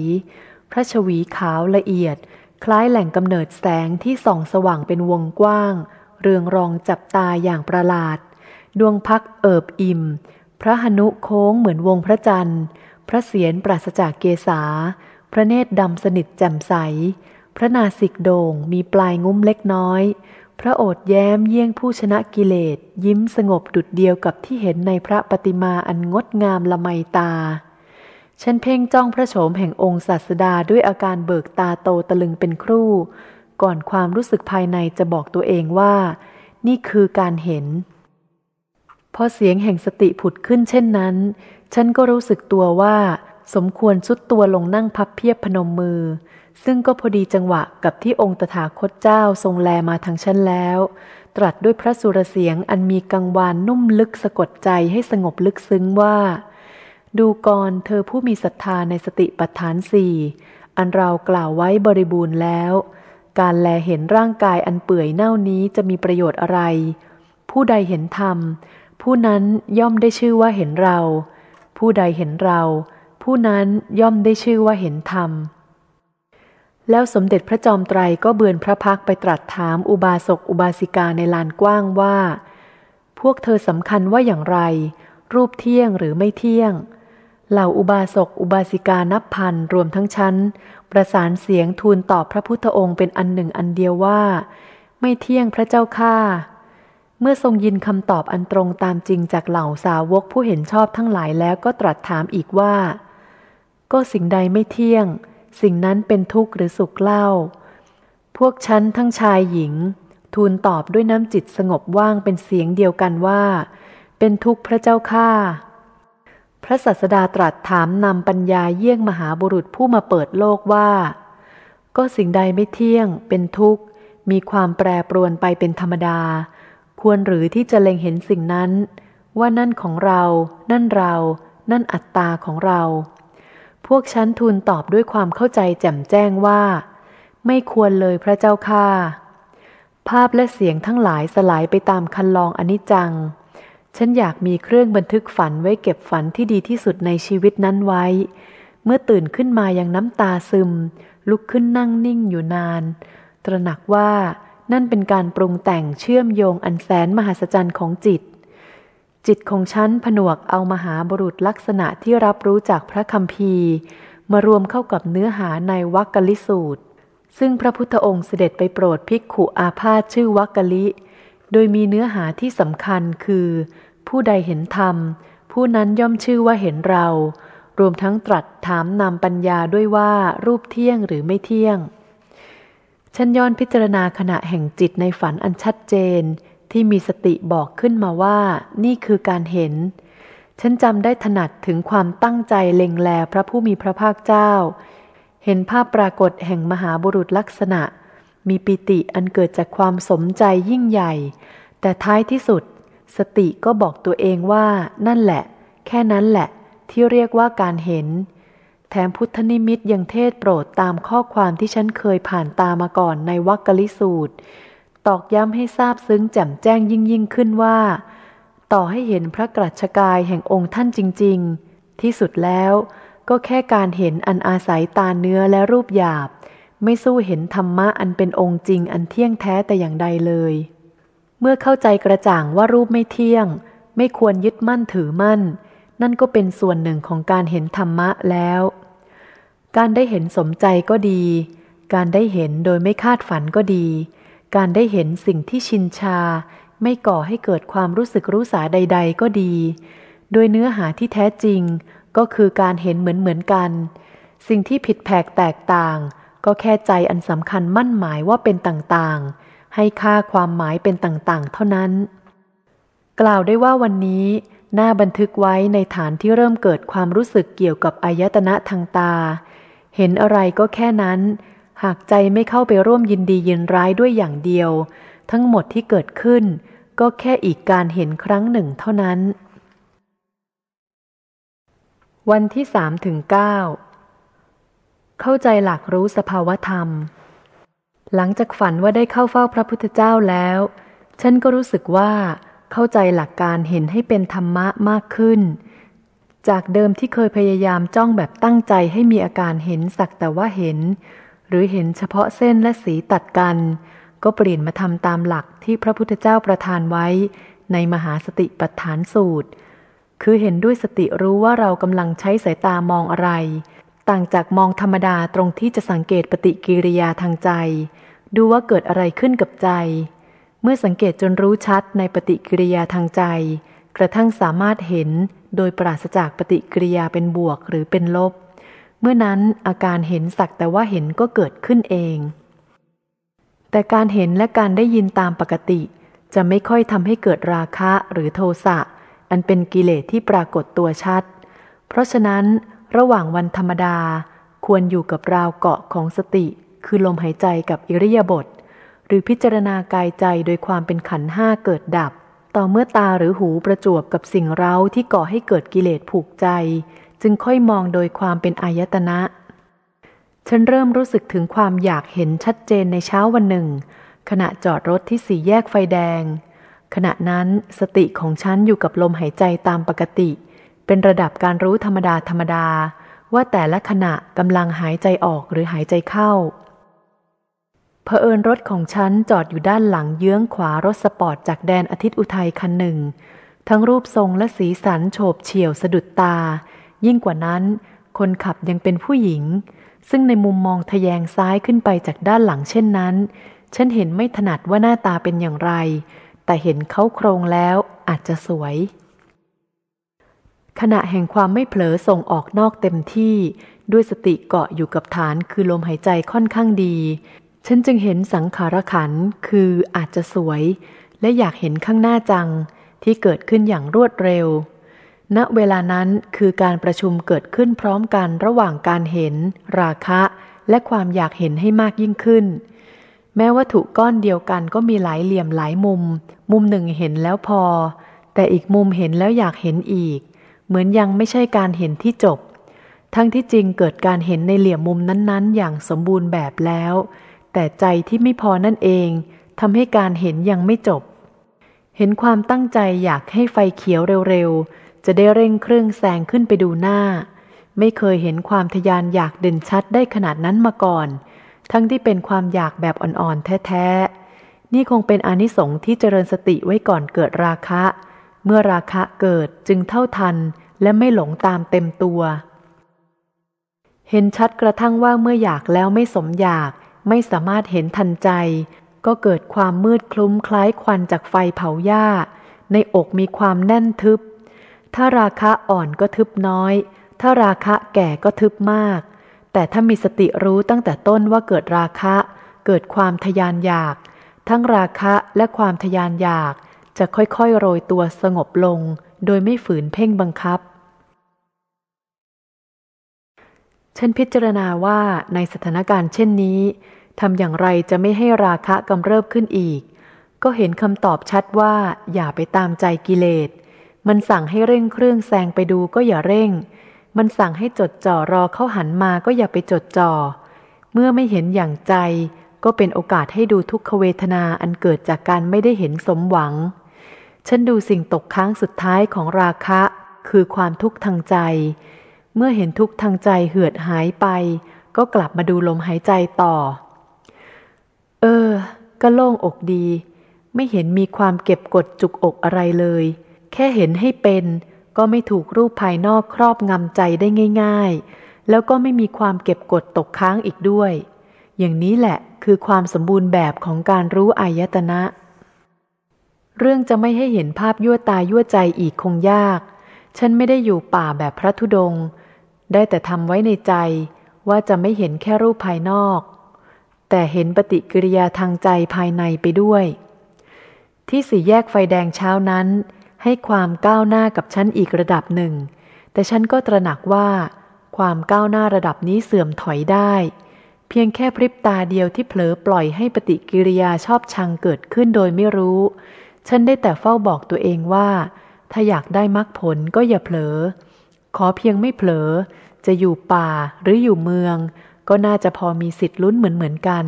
พระชวีขาวละเอียด คล้ายแหล่งกำเนิดแสงที่ส่องสว่างเป็นวงกว้าง เรืองรองจับตาอย่างประหลาด ดวงพักเอิบอิ่ม พระหนุโค้งเหมือนวงพระจันทร์ พระเศียรปราศจากเกษา พระเนตรดำสนิทแจ่มใส พระนาสิกโด่งมีปลายงุ้มเล็กน้อย พระโอษแย้มเยี่ยงผู้ชนะกิเลส ยิ้มสงบดุดเดียวกับที่เห็นในพระปฏิมาอันงดงามละไมตา ฉันเพ่งจ้องพระโฉมแห่งองค์ศาสดาด้วยอาการเบิกตาโตตะลึงเป็นครู่ ก่อนความรู้สึกภายในจะบอกตัวเองว่า นี่คือการเห็น พอเสียงแห่งสติผุดขึ้นเช่นนั้น ฉันก็รู้สึกตัวว่า สมควรสุดตัวลงนั่งพับเพียบพนมมือ ซึ่งก็พอดีจังหวะกับที่องค์ตถาคตเจ้าทรงแลมาทางฉันแล้ว ตรัสด้วยพระสุรเสียงอันมีกังวานนุ่มลึกสะกดใจให้สงบลึกซึ้งว่า ดูกรเธอผู้มีศรัทธาในสติปัฏฐานสี่อันเรากล่าวไว้บริบูรณ์แล้ว การแลเห็นร่างกายอันเปื่อยเน่านี้จะมีประโยชน์อะไร ผู้ใดเห็นธรรม ผู้นั้นย่อมได้ชื่อว่าเห็นเรา ผู้ใดเห็นเรา ผู้นั้นย่อมได้ชื่อว่าเห็นธรรม แล้วสมเด็จพระจอมไตรก็เบือนพระพักไปตรัสถามอุบาสกอุบาสิกาในลานกว้างว่า พวกเธอสำคัญว่าอย่างไร รูปเที่ยงหรือไม่เที่ยง เหล่าอุบาสกอุบาสิกานับพันรวมทั้งชั้น ประสานเสียงทูลตอบพระพุทธองค์เป็นอันหนึ่งอันเดียวว่า ไม่เที่ยงพระเจ้าข้าเมื่อทรงยินคำตอบอันตรงตามจริงจากเหล่าสาวกผู้เห็นชอบทั้งหลายแล้วก็ตรัสถามอีกว่า ก็สิ่งใดไม่เที่ยง สิ่งนั้นเป็นทุกข์หรือสุขเล่า พวกฉันทั้งชายหญิง ทูลตอบด้วยน้ำจิตสงบว่างเป็นเสียงเดียวกันว่า เป็นทุกข์พระเจ้าข้าพระสัสดาตรัสถามนำปัญญาเยี่ยงมหาบุรุษผู้มาเปิดโลกว่า ก็สิ่งใดไม่เที่ยง เป็นทุกข์ มีความแปรปรวนไปเป็นธรรมดา ควรหรือที่จะเล็งเห็นสิ่งนั้น ว่านั่นของเรา นั่นเรา นั่นอัตตาของเรา พวกฉันทูลตอบด้วยความเข้าใจแจ่มแจ้งว่า ไม่ควรเลยพระเจ้าค่าภาพและเสียงทั้งหลายสลายไปตามคันลองอนิจจัง ฉันอยากมีเครื่องบันทึกฝันไว้เก็บฝันที่ดีที่สุดในชีวิตนั้นไว้ เมื่อตื่นขึ้นมายังน้ำตาซึม ลุกขึ้นนั่งนิ่งอยู่นาน ตระหนักว่านั่นเป็นการปรุงแต่งเชื่อมโยงอันแสนมหัศจรรย์ของจิต จิตของฉันผนวกเอามหาบุรุษลักษณะที่รับรู้จากพระคำพีมารวมเข้ากับเนื้อหาในวักกลิสูตร ซึ่งพระพุทธองค์เสด็จไปโปรดภิกขุอาพาธชื่อวักกลิ โดยมีเนื้อหาที่สำคัญคือ ผู้ใดเห็นธรรม ผู้นั้นย่อมชื่อว่าเห็นเรา รวมทั้งตรัสถามนำปัญญาด้วยว่ารูปเที่ยงหรือไม่เที่ยงฉันย้อนพิจารณาขณะแห่งจิตในฝันอันชัดเจน ที่มีสติบอกขึ้นมาว่านี่คือการเห็น ฉันจำได้ถนัดถึงความตั้งใจเล็งแลพระผู้มีพระภาคเจ้า เห็นภาพปรากฏแห่งมหาบุรุษลักษณะ มีปิติอันเกิดจากความสมใจยิ่งใหญ่ แต่ท้ายที่สุด สติก็บอกตัวเองว่านั่นแหละ แค่นั้นแหละ ที่เรียกว่าการเห็น แถมพุทธนิมิตยังเทศโปรดตามข้อความที่ฉันเคยผ่านตามาก่อนในวักกลิสูตร ตอกย้ำให้ทราบซึ้งแจ่มแจ้งยิ่งยิ่งขึ้นว่า ต่อให้เห็นพระกรัชกายแห่งองค์ท่านจริง ๆ ที่สุดแล้วก็แค่การเห็นอันอาศัยตาเนื้อและรูปหยาบ ไม่สู้เห็นธรรมะอันเป็นองค์จริงอันเที่ยงแท้แต่อย่างใดเลย เมื่อเข้าใจกระจ่างว่ารูปไม่เที่ยง ไม่ควรยึดมั่นถือมั่น นั่นก็เป็นส่วนหนึ่งของการเห็นธรรมะแล้ว การได้เห็นสมใจก็ดี การได้เห็นโดยไม่คาดฝันก็ดี การได้เห็นสิ่งที่ชินชา ไม่ก่อให้เกิดความรู้สึกรู้สาใด ๆ ก็ดี โดยเนื้อหาที่แท้จริง ก็คือการเห็นเหมือนเหมือนกัน สิ่งที่ผิดแผกแตกต่าง ก็แค่ใจอันสำคัญมั่นหมายว่าเป็นต่างๆ ให้ค่าความหมายเป็นต่างๆ เท่านั้น กล่าวได้ว่าวันนี้น่าบันทึกไว้ในฐานที่เริ่มเกิดความรู้สึกเกี่ยวกับอายตนะทางตา เห็นอะไรก็แค่นั้น หากใจไม่เข้าไปร่วมยินดียินร้ายด้วยอย่างเดียว ทั้งหมดที่เกิดขึ้น ก็แค่อีกการเห็นครั้งหนึ่งเท่านั้น วันที่สามถึงเก้าเข้าใจหลักรู้สภาวธรรม หลังจากฝันว่าได้เข้าเฝ้าพระพุทธเจ้าแล้ว ฉันก็รู้สึกว่า เข้าใจหลักการเห็นให้เป็นธรรมะมากขึ้น จากเดิมที่เคยพยายามจ้องแบบตั้งใจให้มีอาการเห็นสักแต่ว่าเห็น หรือเห็นเฉพาะเส้นและสีตัดกัน ก็เปลี่ยนมาทำตามหลักที่พระพุทธเจ้าประทานไว้ในมหาสติปัฏฐานสูตร คือเห็นด้วยสติรู้ว่าเรากำลังใช้สายตามองอะไร ต่างจากมองธรรมดาตรงที่จะสังเกตปฏิกิริยาทางใจ ดูว่าเกิดอะไรขึ้นกับใจ เมื่อสังเกตจนรู้ชัดในปฏิกิริยาทางใจ กระทั่งสามารถเห็นโดยปราศจากปฏิกิริยาเป็นบวกหรือเป็นลบ เมื่อนั้นอาการเห็นสักแต่ว่าเห็นก็เกิดขึ้นเอง แต่การเห็นและการได้ยินตามปกติ จะไม่ค่อยทำให้เกิดราคะหรือโทสะ อันเป็นกิเลสที่ปรากฏตัวชัด เพราะฉะนั้นระหว่างวันธรรมดาควรอยู่กับราวเกาะของสติ คือลมหายใจกับอิริยาบถหรือพิจารณากายใจโดยความเป็นขันห้าเกิดดับ ต่อเมื่อตาหรือหูประจวบกับสิ่งเร้าที่ก่อให้เกิดกิเลสผูกใจ จึงค่อยมองโดยความเป็นอายตนะ ฉันเริ่มรู้สึกถึงความอยากเห็นชัดเจนในเช้าวันหนึ่ง ขณะจอดรถที่สี่แยกไฟแดง ขณะนั้นสติของฉันอยู่กับลมหายใจตามปกติ เป็นระดับการรู้ธรรมดาธรรมดา ว่าแต่ละขณะกำลังหายใจออกหรือหายใจเข้าเผอิญรถของฉันจอดอยู่ด้านหลังเยื้องขวารถสปอร์ตจากแดนอาทิตย์อุทัยคันหนึ่ง ทั้งรูปทรงและสีสันโฉบเฉี่ยวสะดุดตา ยิ่งกว่านั้น คนขับยังเป็นผู้หญิง ซึ่งในมุมมองทะแยงซ้ายขึ้นไปจากด้านหลังเช่นนั้น ฉันเห็นไม่ถนัดว่าหน้าตาเป็นอย่างไร แต่เห็นเขาโครงแล้วอาจจะสวย ขณะแห่งความไม่เผลอส่งออกนอกเต็มที่ ด้วยสติเกาะอยู่กับฐานคือลมหายใจค่อนข้างดี ฉันจึงเห็นสังขารขันคืออาจจะสวย และอยากเห็นข้างหน้าจังที่เกิดขึ้นอย่างรวดเร็ว ณเวลานั้นคือการประชุมเกิดขึ้นพร้อมกันระหว่างการเห็น ราคะ และความอยากเห็นให้มากยิ่งขึ้น แม้วัตถุก้อนเดียวกันก็มีหลายเหลี่ยมหลายมุม มุมหนึ่งเห็นแล้วพอ แต่อีกมุมเห็นแล้วอยากเห็นอีก เหมือนยังไม่ใช่การเห็นที่จบ ทั้งที่จริงเกิดการเห็นในเหลี่ยมมุมนั้นๆ อย่างสมบูรณ์แบบแล้ว แต่ใจที่ไม่พอนั่นเองทำให้การเห็นยังไม่จบ เห็นความตั้งใจอยากให้ไฟเขียวเร็วๆ จะได้เร่งเครื่องแซงขึ้นไปดูหน้า ไม่เคยเห็นความทยานอยากเด่นชัดได้ขนาดนั้นมาก่อน ทั้งที่เป็นความอยากแบบอ่อนๆ แท้ๆ นี่คงเป็นอนิสงส์ที่เจริญสติไว้ก่อนเกิดราคะ เมื่อราคะเกิดจึงเท่าทันและไม่หลงตามเต็มตัว เห็นชัดกระทั่งว่าเมื่ออยากแล้วไม่สมอยาก ไม่สามารถเห็นทันใจ ก็เกิดความมืดคลุ้มคล้ายควันจากไฟเผาหญ้า ในอกมีความแน่นทึบ ถ้าราคะอ่อนก็ทึบน้อย ถ้าราคะแก่ก็ทึบมาก แต่ถ้ามีสติรู้ตั้งแต่ต้นว่าเกิดราคะ เกิดความทยานอยาก ทั้งราคะและความทยานอยาก จะค่อยๆ โรยตัวสงบลง โดยไม่ฝืนเพ่งบังคับ ฉันพิจารณาว่าในสถานการณ์เช่นนี้ทำอย่างไรจะไม่ให้ราคะกำเริบขึ้นอีก ก็เห็นคำตอบชัดว่าอย่าไปตามใจกิเลส มันสั่งให้เร่งเครื่องแซงไปดูก็อย่าเร่ง มันสั่งให้จดจ่อรอเข้าหันมาก็อย่าไปจดจ่อ เมื่อไม่เห็นอย่างใจ ก็เป็นโอกาสให้ดูทุกขเวทนาอันเกิดจากการไม่ได้เห็นสมหวัง ฉันดูสิ่งตกค้างสุดท้ายของราคะ คือความทุกข์ทางใจ เมื่อเห็นทุกข์ทางใจเหือดหายไป ก็กลับมาดูลมหายใจต่อ เออ ก็โล่งอกดี ไม่เห็นมีความเก็บกดจุกอกอะไรเลย แค่เห็นให้เป็น ก็ไม่ถูกรูปภายนอกครอบงำใจได้ง่าย ๆ แล้วก็ไม่มีความเก็บกดตกค้างอีกด้วย อย่างนี้แหละคือความสมบูรณ์แบบของการรู้อายตนะ เรื่องจะไม่ให้เห็นภาพยั่วตายั่วใจอีกคงยาก ฉันไม่ได้อยู่ป่าแบบพระธุดง ได้แต่ทำไว้ในใจว่าจะไม่เห็นแค่รูปภายนอก แต่เห็นปฏิกิริยาทางใจภายในไปด้วย ที่สี่แยกไฟแดงเช้านั้น ให้ความก้าวหน้ากับฉันอีกระดับหนึ่ง แต่ฉันก็ตระหนักว่า ความก้าวหน้าระดับนี้เสื่อมถอยได้ เพียงแค่พริบตาเดียวที่เผลอปล่อยให้ปฏิกิริยาชอบชังเกิดขึ้นโดยไม่รู้ ฉันได้แต่เฝ้าบอกตัวเองว่า ถ้าอยากได้มรรคผลก็อย่าเผลอ ขอเพียงไม่เผลอ จะอยู่ป่าหรืออยู่เมือง ก็น่าจะพอมีสิทธิ์ลุ้นเหมือนเหมือนกัน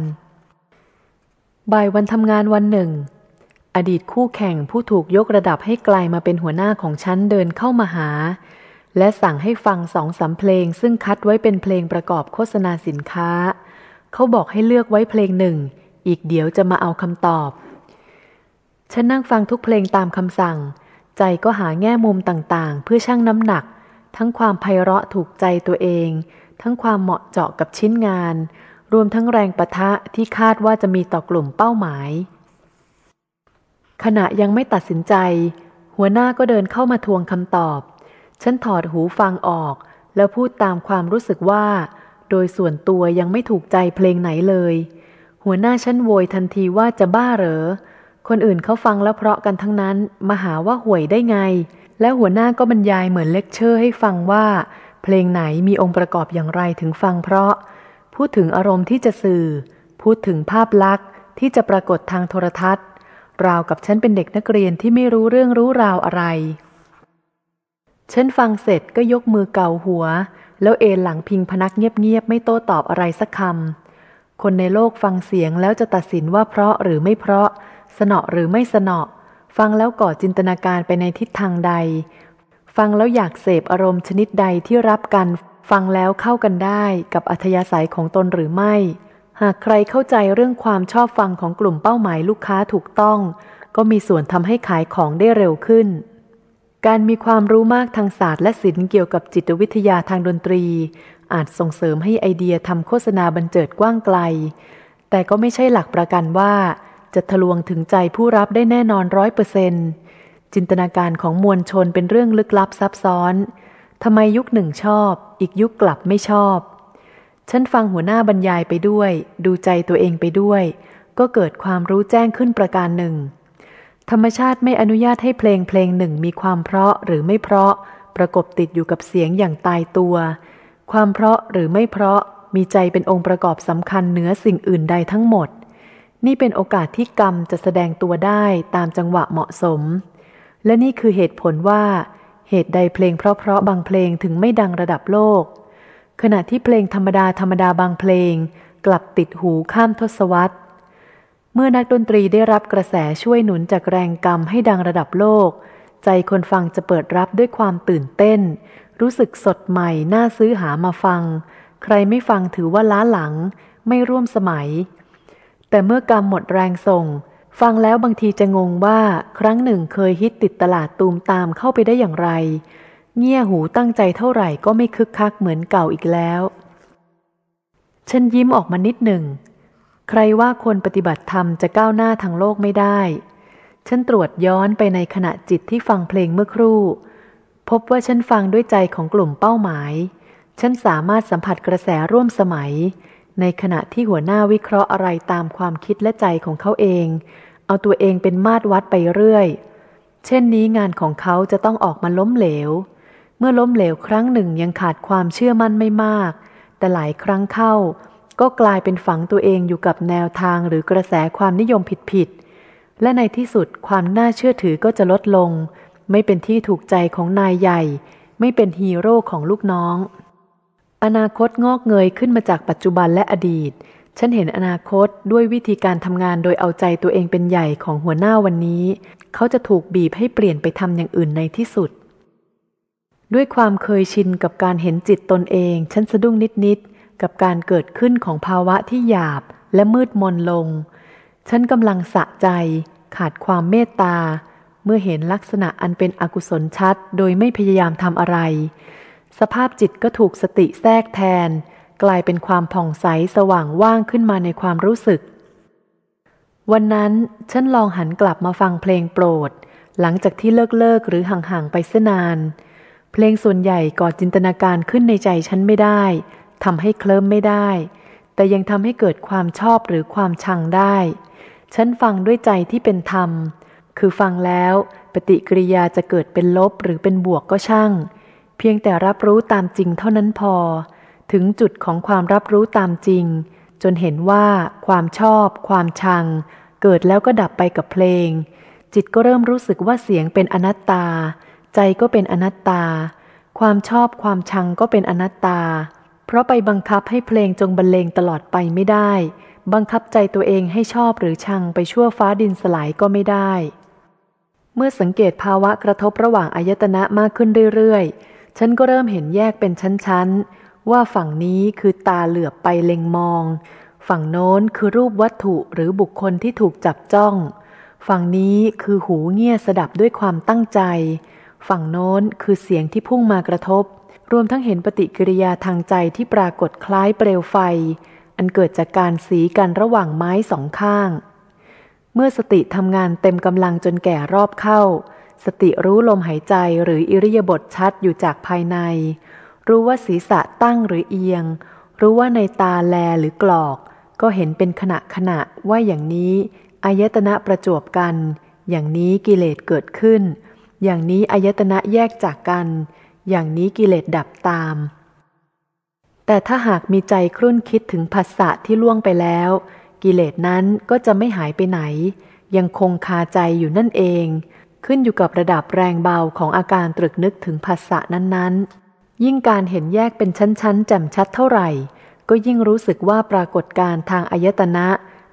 บ่ายวันทำงานวันหนึ่ง อดีตคู่แข่งผู้ถูกยกระดับให้กลายมาเป็นหัวหน้าของฉันเดินเข้ามาหา และสั่งให้ฟังสองสาเพลง ซึ่งคัดไว้เป็นเพลงประกอบโฆษณาสินค้า เขาบอกให้เลือกไว้เพลงหนึ่ง อีกเดี๋ยวจะมาเอาคำตอบ ฉันนั่งฟังทุกเพลงตามคำสั่ง ใจก็หาแง่มุมต่างๆ เพื่อชั่งน้ำหนัก ทั้งความไพเราะถูกใจตัวเอง ทั้งความเหมาะเจาะกับชิ้นงาน รวมทั้งแรงประทะที่คาดว่าจะมีต่อกลุ่มเป้าหมาย ขณะยังไม่ตัดสินใจ หัวหน้าก็เดินเข้ามาทวงคำตอบ ฉันถอดหูฟังออก แล้วพูดตามความรู้สึกว่า โดยส่วนตัวยังไม่ถูกใจเพลงไหนเลย หัวหน้าฉันโวยทันทีว่าจะบ้าเหรอ คนอื่นเขาฟังแล้วเพราะกันทั้งนั้น มาหาว่าห่วยได้ไง แล้วหัวหน้าก็บรรยายเหมือนเลคเชอร์ให้ฟังว่า เพลงไหนมีองค์ประกอบอย่างไรถึงฟังเพราะ พูดถึงอารมณ์ที่จะสื่อ พูดถึงภาพลักษณ์ที่จะปรากฏทางโทรทัศน์ ราวกับฉันเป็นเด็กนักเรียนที่ไม่รู้เรื่องรู้ราวอะไร ฉันฟังเสร็จก็ยกมือเกาหัว แล้วเอนหลังพิงพนักเงียบๆไม่โต้ตอบอะไรสักคำ คนในโลกฟังเสียงแล้วจะตัดสินว่าเพราะหรือไม่เพราะ สนอหรือไม่สนอฟังแล้วก่อจินตนาการไปในทิศทางใด ฟังแล้วอยากเสพอารมณ์ชนิดใดที่รับกัน ฟังแล้วเข้ากันได้กับอัธยาศัยของตนหรือไม่ หากใครเข้าใจเรื่องความชอบฟังของกลุ่มเป้าหมายลูกค้าถูกต้อง ก็มีส่วนทำให้ขายของได้เร็วขึ้น การมีความรู้มากทางศาสตร์และศิลป์เกี่ยวกับจิตวิทยาทางดนตรี อาจส่งเสริมให้ไอเดียทำโฆษณาบันเจิดกว้างไกล แต่ก็ไม่ใช่หลักประกันว่า จะทะลวงถึงใจผู้รับได้แน่นอนร้อยเปอร์เซนต์จินตนาการของมวลชนเป็นเรื่องลึกลับซับซ้อนทำไมยุคหนึ่งชอบ อีกยุคกลับไม่ชอบ ฉันฟังหัวหน้าบรรยายไปด้วย ดูใจตัวเองไปด้วย ก็เกิดความรู้แจ้งขึ้นประการหนึ่ง ธรรมชาติไม่อนุญาตให้เพลงเพลงหนึ่งมีความเพราะหรือไม่เพราะ ประกบติดอยู่กับเสียงอย่างตายตัว ความเพราะหรือไม่เพราะมีใจเป็นองค์ประกอบสำคัญเหนือสิ่งอื่นใดทั้งหมด นี่เป็นโอกาสที่กรรมจะแสดงตัวได้ตามจังหวะเหมาะสม และนี่คือเหตุผลว่า เหตุใดเพลงเพราะๆบางเพลงถึงไม่ดังระดับโลก ขณะที่เพลงธรรมดาธรรมดาบางเพลง กลับติดหูข้ามทศวรรษ เมื่อนักดนตรีได้รับกระแสช่วยหนุนจากแรงกรรมให้ดังระดับโลก ใจคนฟังจะเปิดรับด้วยความตื่นเต้น รู้สึกสดใหม่น่าซื้อหามาฟัง ใครไม่ฟังถือว่าล้าหลัง ไม่ร่วมสมัย แต่เมื่อกรรมหมดแรงส่ง ฟังแล้วบางทีจะงงว่าครั้งหนึ่งเคยฮิตติดตลาดตูมตามเข้าไปได้อย่างไร เงี่ยหูตั้งใจเท่าไหร่ก็ไม่คึกคักเหมือนเก่าอีกแล้ว ฉันยิ้มออกมานิดหนึ่ง ใครว่าคนปฏิบัติธรรมจะก้าวหน้าทางโลกไม่ได้ ฉันตรวจย้อนไปในขณะจิตที่ฟังเพลงเมื่อครู่ พบว่าฉันฟังด้วยใจของกลุ่มเป้าหมาย ฉันสามารถสัมผัสกระแสร่วมสมัย ในขณะที่หัวหน้าวิเคราะห์อะไรตามความคิดและใจของเขาเอง เอาตัวเองเป็นมาตรวัดไปเรื่อย เช่นนี้งานของเขาจะต้องออกมาล้มเหลว เมื่อล้มเหลวครั้งหนึ่งยังขาดความเชื่อมั่นไม่มาก แต่หลายครั้งเข้า ก็กลายเป็นฝังตัวเองอยู่กับแนวทางหรือกระแสความนิยมผิดๆ และในที่สุดความน่าเชื่อถือก็จะลดลง ไม่เป็นที่ถูกใจของนายใหญ่ ไม่เป็นฮีโร่ของลูกน้อง อนาคตงอกเงยขึ้นมาจากปัจจุบันและอดีต ฉันเห็นอนาคตด้วยวิธีการทำงานโดยเอาใจตัวเองเป็นใหญ่ของหัวหน้าวันนี้ เขาจะถูกบีบให้เปลี่ยนไปทำอย่างอื่นในที่สุด ด้วยความเคยชินกับการเห็นจิตตนเอง ฉันสะดุ้งนิดๆกับการเกิดขึ้นของภาวะที่หยาบและมืดมนลง ฉันกำลังสะใจ ขาดความเมตตา เมื่อเห็นลักษณะอันเป็นอกุศลชัด โดยไม่พยายามทำอะไร สภาพจิตก็ถูกสติแทรกแทน กลายเป็นความผ่องใสสว่างว่างขึ้นมาในความรู้สึก วันนั้นฉันลองหันกลับมาฟังเพลงโปรด หลังจากที่เลิกเลิกหรือห่างๆไปเสนาน เพลงส่วนใหญ่ก่อจินตนาการขึ้นในใจฉันไม่ได้ทำให้เคลิ้มไม่ได้ แต่ยังทำให้เกิดความชอบหรือความชังได้ ฉันฟังด้วยใจที่เป็นธรรม คือฟังแล้วปฏิกิริยาจะเกิดเป็นลบหรือเป็นบวกก็ช่าง เพียงแต่รับรู้ตามจริงเท่านั้นพอ ถึงจุดของความรับรู้ตามจริง จนเห็นว่าความชอบ ความชัง เกิดแล้วก็ดับไปกับเพลง จิตก็เริ่มรู้สึกว่าเสียงเป็นอนัตตา ใจก็เป็นอนัตตา ความชอบความชังก็เป็นอนัตตา เพราะไปบังคับให้เพลงจงบรรเลงตลอดไปไม่ได้ บังคับใจตัวเองให้ชอบหรือชังไปชั่วฟ้าดินสลายก็ไม่ได้ เมื่อสังเกตภาวะกระทบระหว่างอายตนะมากขึ้นเรื่อยๆ ฉันก็เริ่มเห็นแยกเป็นชั้นๆ ว่าฝั่งนี้คือตาเหลือบไปเล็งมอง ฝั่งโน้นคือรูปวัตถุหรือบุคคลที่ถูกจับจ้อง ฝั่งนี้คือหูเงี่ยสดับด้วยความตั้งใจ ฝั่งโน้นคือเสียงที่พุ่งมากระทบ รวมทั้งเห็นปฏิกิริยาทางใจที่ปรากฏคล้ายเปลวไฟ อันเกิดจากการสีกันระหว่างไม้สองข้าง เมื่อสติทำงานเต็มกำลังจนแก่รอบเข้า สติรู้ลมหายใจหรืออิริยาบถชัดอยู่จากภายใน รู้ว่าศีรษะตั้งหรือเอียง รู้ว่าในตาแลหรือกรอก ก็เห็นเป็นขณะขณะว่าอย่างนี้อายตนะประจวบกัน อย่างนี้กิเลสเกิดขึ้น อย่างนี้อายตนะแยกจากกัน อย่างนี้กิเลสดับตาม แต่ถ้าหากมีใจครุ่นคิดถึงภาษะที่ล่วงไปแล้ว กิเลสนั้นก็จะไม่หายไปไหน ยังคงคาใจอยู่นั่นเอง ขึ้นอยู่กับระดับแรงเบาของอาการตรึกนึกถึงภาษะนั้นๆ ยิ่งการเห็นแยกเป็นชั้นๆแจ่มชัดเท่าไหร่ ก็ยิ่งรู้สึกว่าปรากฏการทางอายตนะ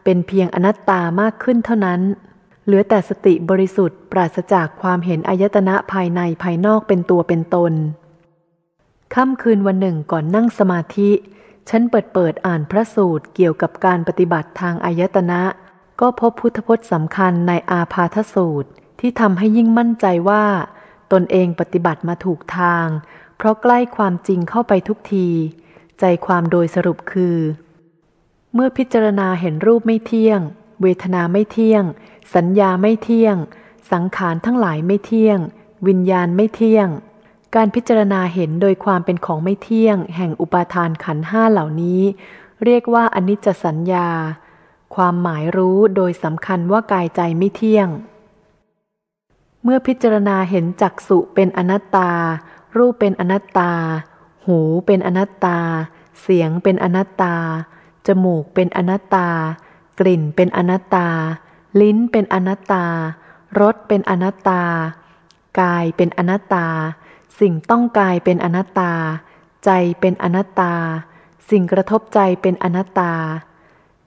เป็นเพียงอนัตตามากขึ้นเท่านั้น เหลือแต่สติบริสุทธิ์ปราศจากความเห็นอายตนะภายในภายนอกเป็นตัวเป็นตน ค่ำคืนวันหนึ่งก่อนนั่งสมาธิ ฉันเปิดเปิดอ่านพระสูตรเกี่ยวกับการปฏิบัติทางอายตนะ ก็พบพุทธพจน์สำคัญในอาพาทสูตรที่ทำให้ยิ่งมั่นใจว่า ตนเองปฏิบัติมาถูกทาง เพราะใกล้ความจริงเข้าไปทุกที ใจความโดยสรุปคือ เมื่อพิจารณาเห็นรูปไม่เที่ยง เวทนาไม่เที่ยง สัญญาไม่เที่ยง สังขารทั้งหลายไม่เที่ยง วิญญาณไม่เที่ยง การพิจารณาเห็นโดยความเป็นของไม่เที่ยง แห่งอุปาทานขันห้าเหล่านี้ เรียกว่าอนิจจสัญญา ความหมายรู้โดยสำคัญว่ากายใจไม่เที่ยง เมื่อพิจารณาเห็นจักสุเป็นอนัตตา รูปเป็นอนัตตา หูเป็นอนัตตา เสียงเป็นอนัตตา จมูกเป็นอนัตตา กลิ่นเป็นอนัตตา ลิ้นเป็นอนัตตา รสเป็นอนัตตา กายเป็นอนัตตา สิ่งต้องกายเป็นอนัตตา ใจเป็นอนัตตา สิ่งกระทบใจเป็นอนัตตา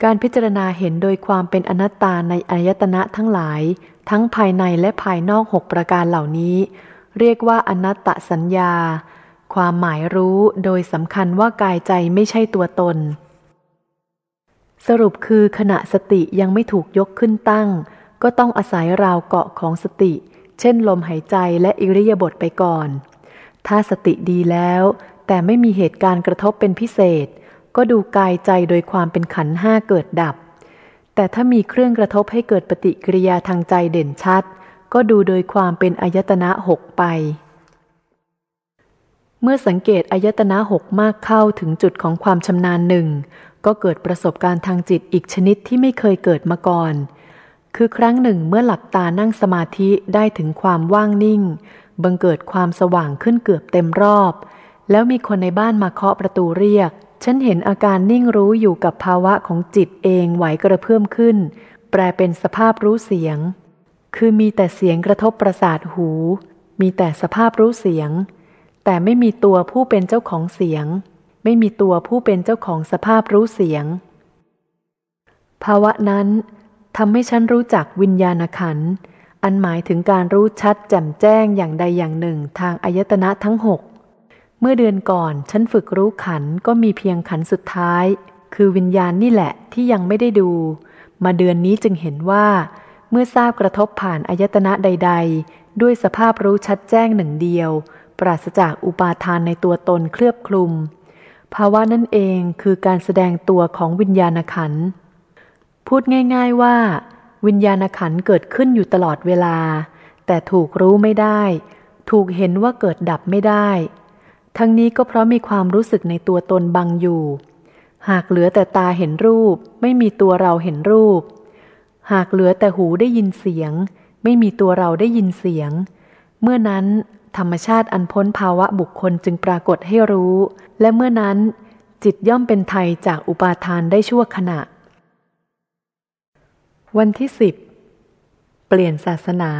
การพิจารณาเห็นโดยความเป็นอนัตตาในอายตนะทั้งหลาย ทั้งภายในและภายนอกหกประการเหล่านี้ เรียกว่าอนัตตสัญญา ความหมายรู้โดยสำคัญว่ากายใจไม่ใช่ตัวตน สรุปคือขณะสติยังไม่ถูกยกขึ้นตั้ง ก็ต้องอาศัยราวเกาะของสติ เช่นลมหายใจและอิริยาบถไปก่อน ถ้าสติดีแล้ว แต่ไม่มีเหตุการณ์กระทบเป็นพิเศษ ก็ดูกายใจโดยความเป็นขันห้าเกิดดับ แต่ถ้ามีเครื่องกระทบให้เกิดปฏิกิริยาทางใจเด่นชัด ก็ดูโดยความเป็นอายตนะหกไป เมื่อสังเกตอายตนะหกมากเข้าถึงจุดของความชำนาญหนึ่ง ก็เกิดประสบการณ์ทางจิตอีกชนิดที่ไม่เคยเกิดมาก่อน คือครั้งหนึ่งเมื่อหลับตานั่งสมาธิได้ถึงความว่างนิ่ง บังเกิดความสว่างขึ้นเกือบเต็มรอบ แล้วมีคนในบ้านมาเคาะประตูเรียก ฉันเห็นอาการนิ่งรู้อยู่กับภาวะของจิตเองไหวกระเพื่อมขึ้น แปลเป็นสภาพรู้เสียง คือมีแต่เสียงกระทบประสาทหู มีแต่สภาพรู้เสียง แต่ไม่มีตัวผู้เป็นเจ้าของเสียง ไม่มีตัวผู้เป็นเจ้าของสภาพรู้เสียง ภาวะนั้นทำให้ฉันรู้จักวิญญาณขันอันหมายถึงการรู้ชัดแจ่มแจ้งอย่างใดอย่างหนึ่งทางอายตนะทั้งหกเมื่อเดือนก่อนฉันฝึกรู้ขันก็มีเพียงขันสุดท้าย คือวิญญาณนี่แหละที่ยังไม่ได้ดู มาเดือนนี้จึงเห็นว่า เมื่อทราบกระทบผ่านอายตนะใด ๆ ด้วยสภาพรู้ชัดแจ้งหนึ่งเดียว ปราศจากอุปาทานในตัวตนเคลือบคลุม ภาวะนั่นเองคือการแสดงตัวของวิญญาณขันธ์พูดง่าย ๆว่า วิญญาณขันเกิดขึ้นอยู่ตลอดเวลา แต่ถูกรู้ไม่ได้ ถูกเห็นว่าเกิดดับไม่ได้ ทั้งนี้ก็เพราะมีความรู้สึกในตัวตนบังอยู่ หากเหลือแต่ตาเห็นรูป ไม่มีตัวเราเห็นรูป หากเหลือแต่หูได้ยินเสียง ไม่มีตัวเราได้ยินเสียง เมื่อนั้นธรรมชาติอันพ้นภาวะบุคคลจึงปรากฏให้รู้ และเมื่อนั้นจิตย่อมเป็นไทยจากอุปาทานได้ชั่วขณะ วันที่สิบเปลี่ยนศาสนา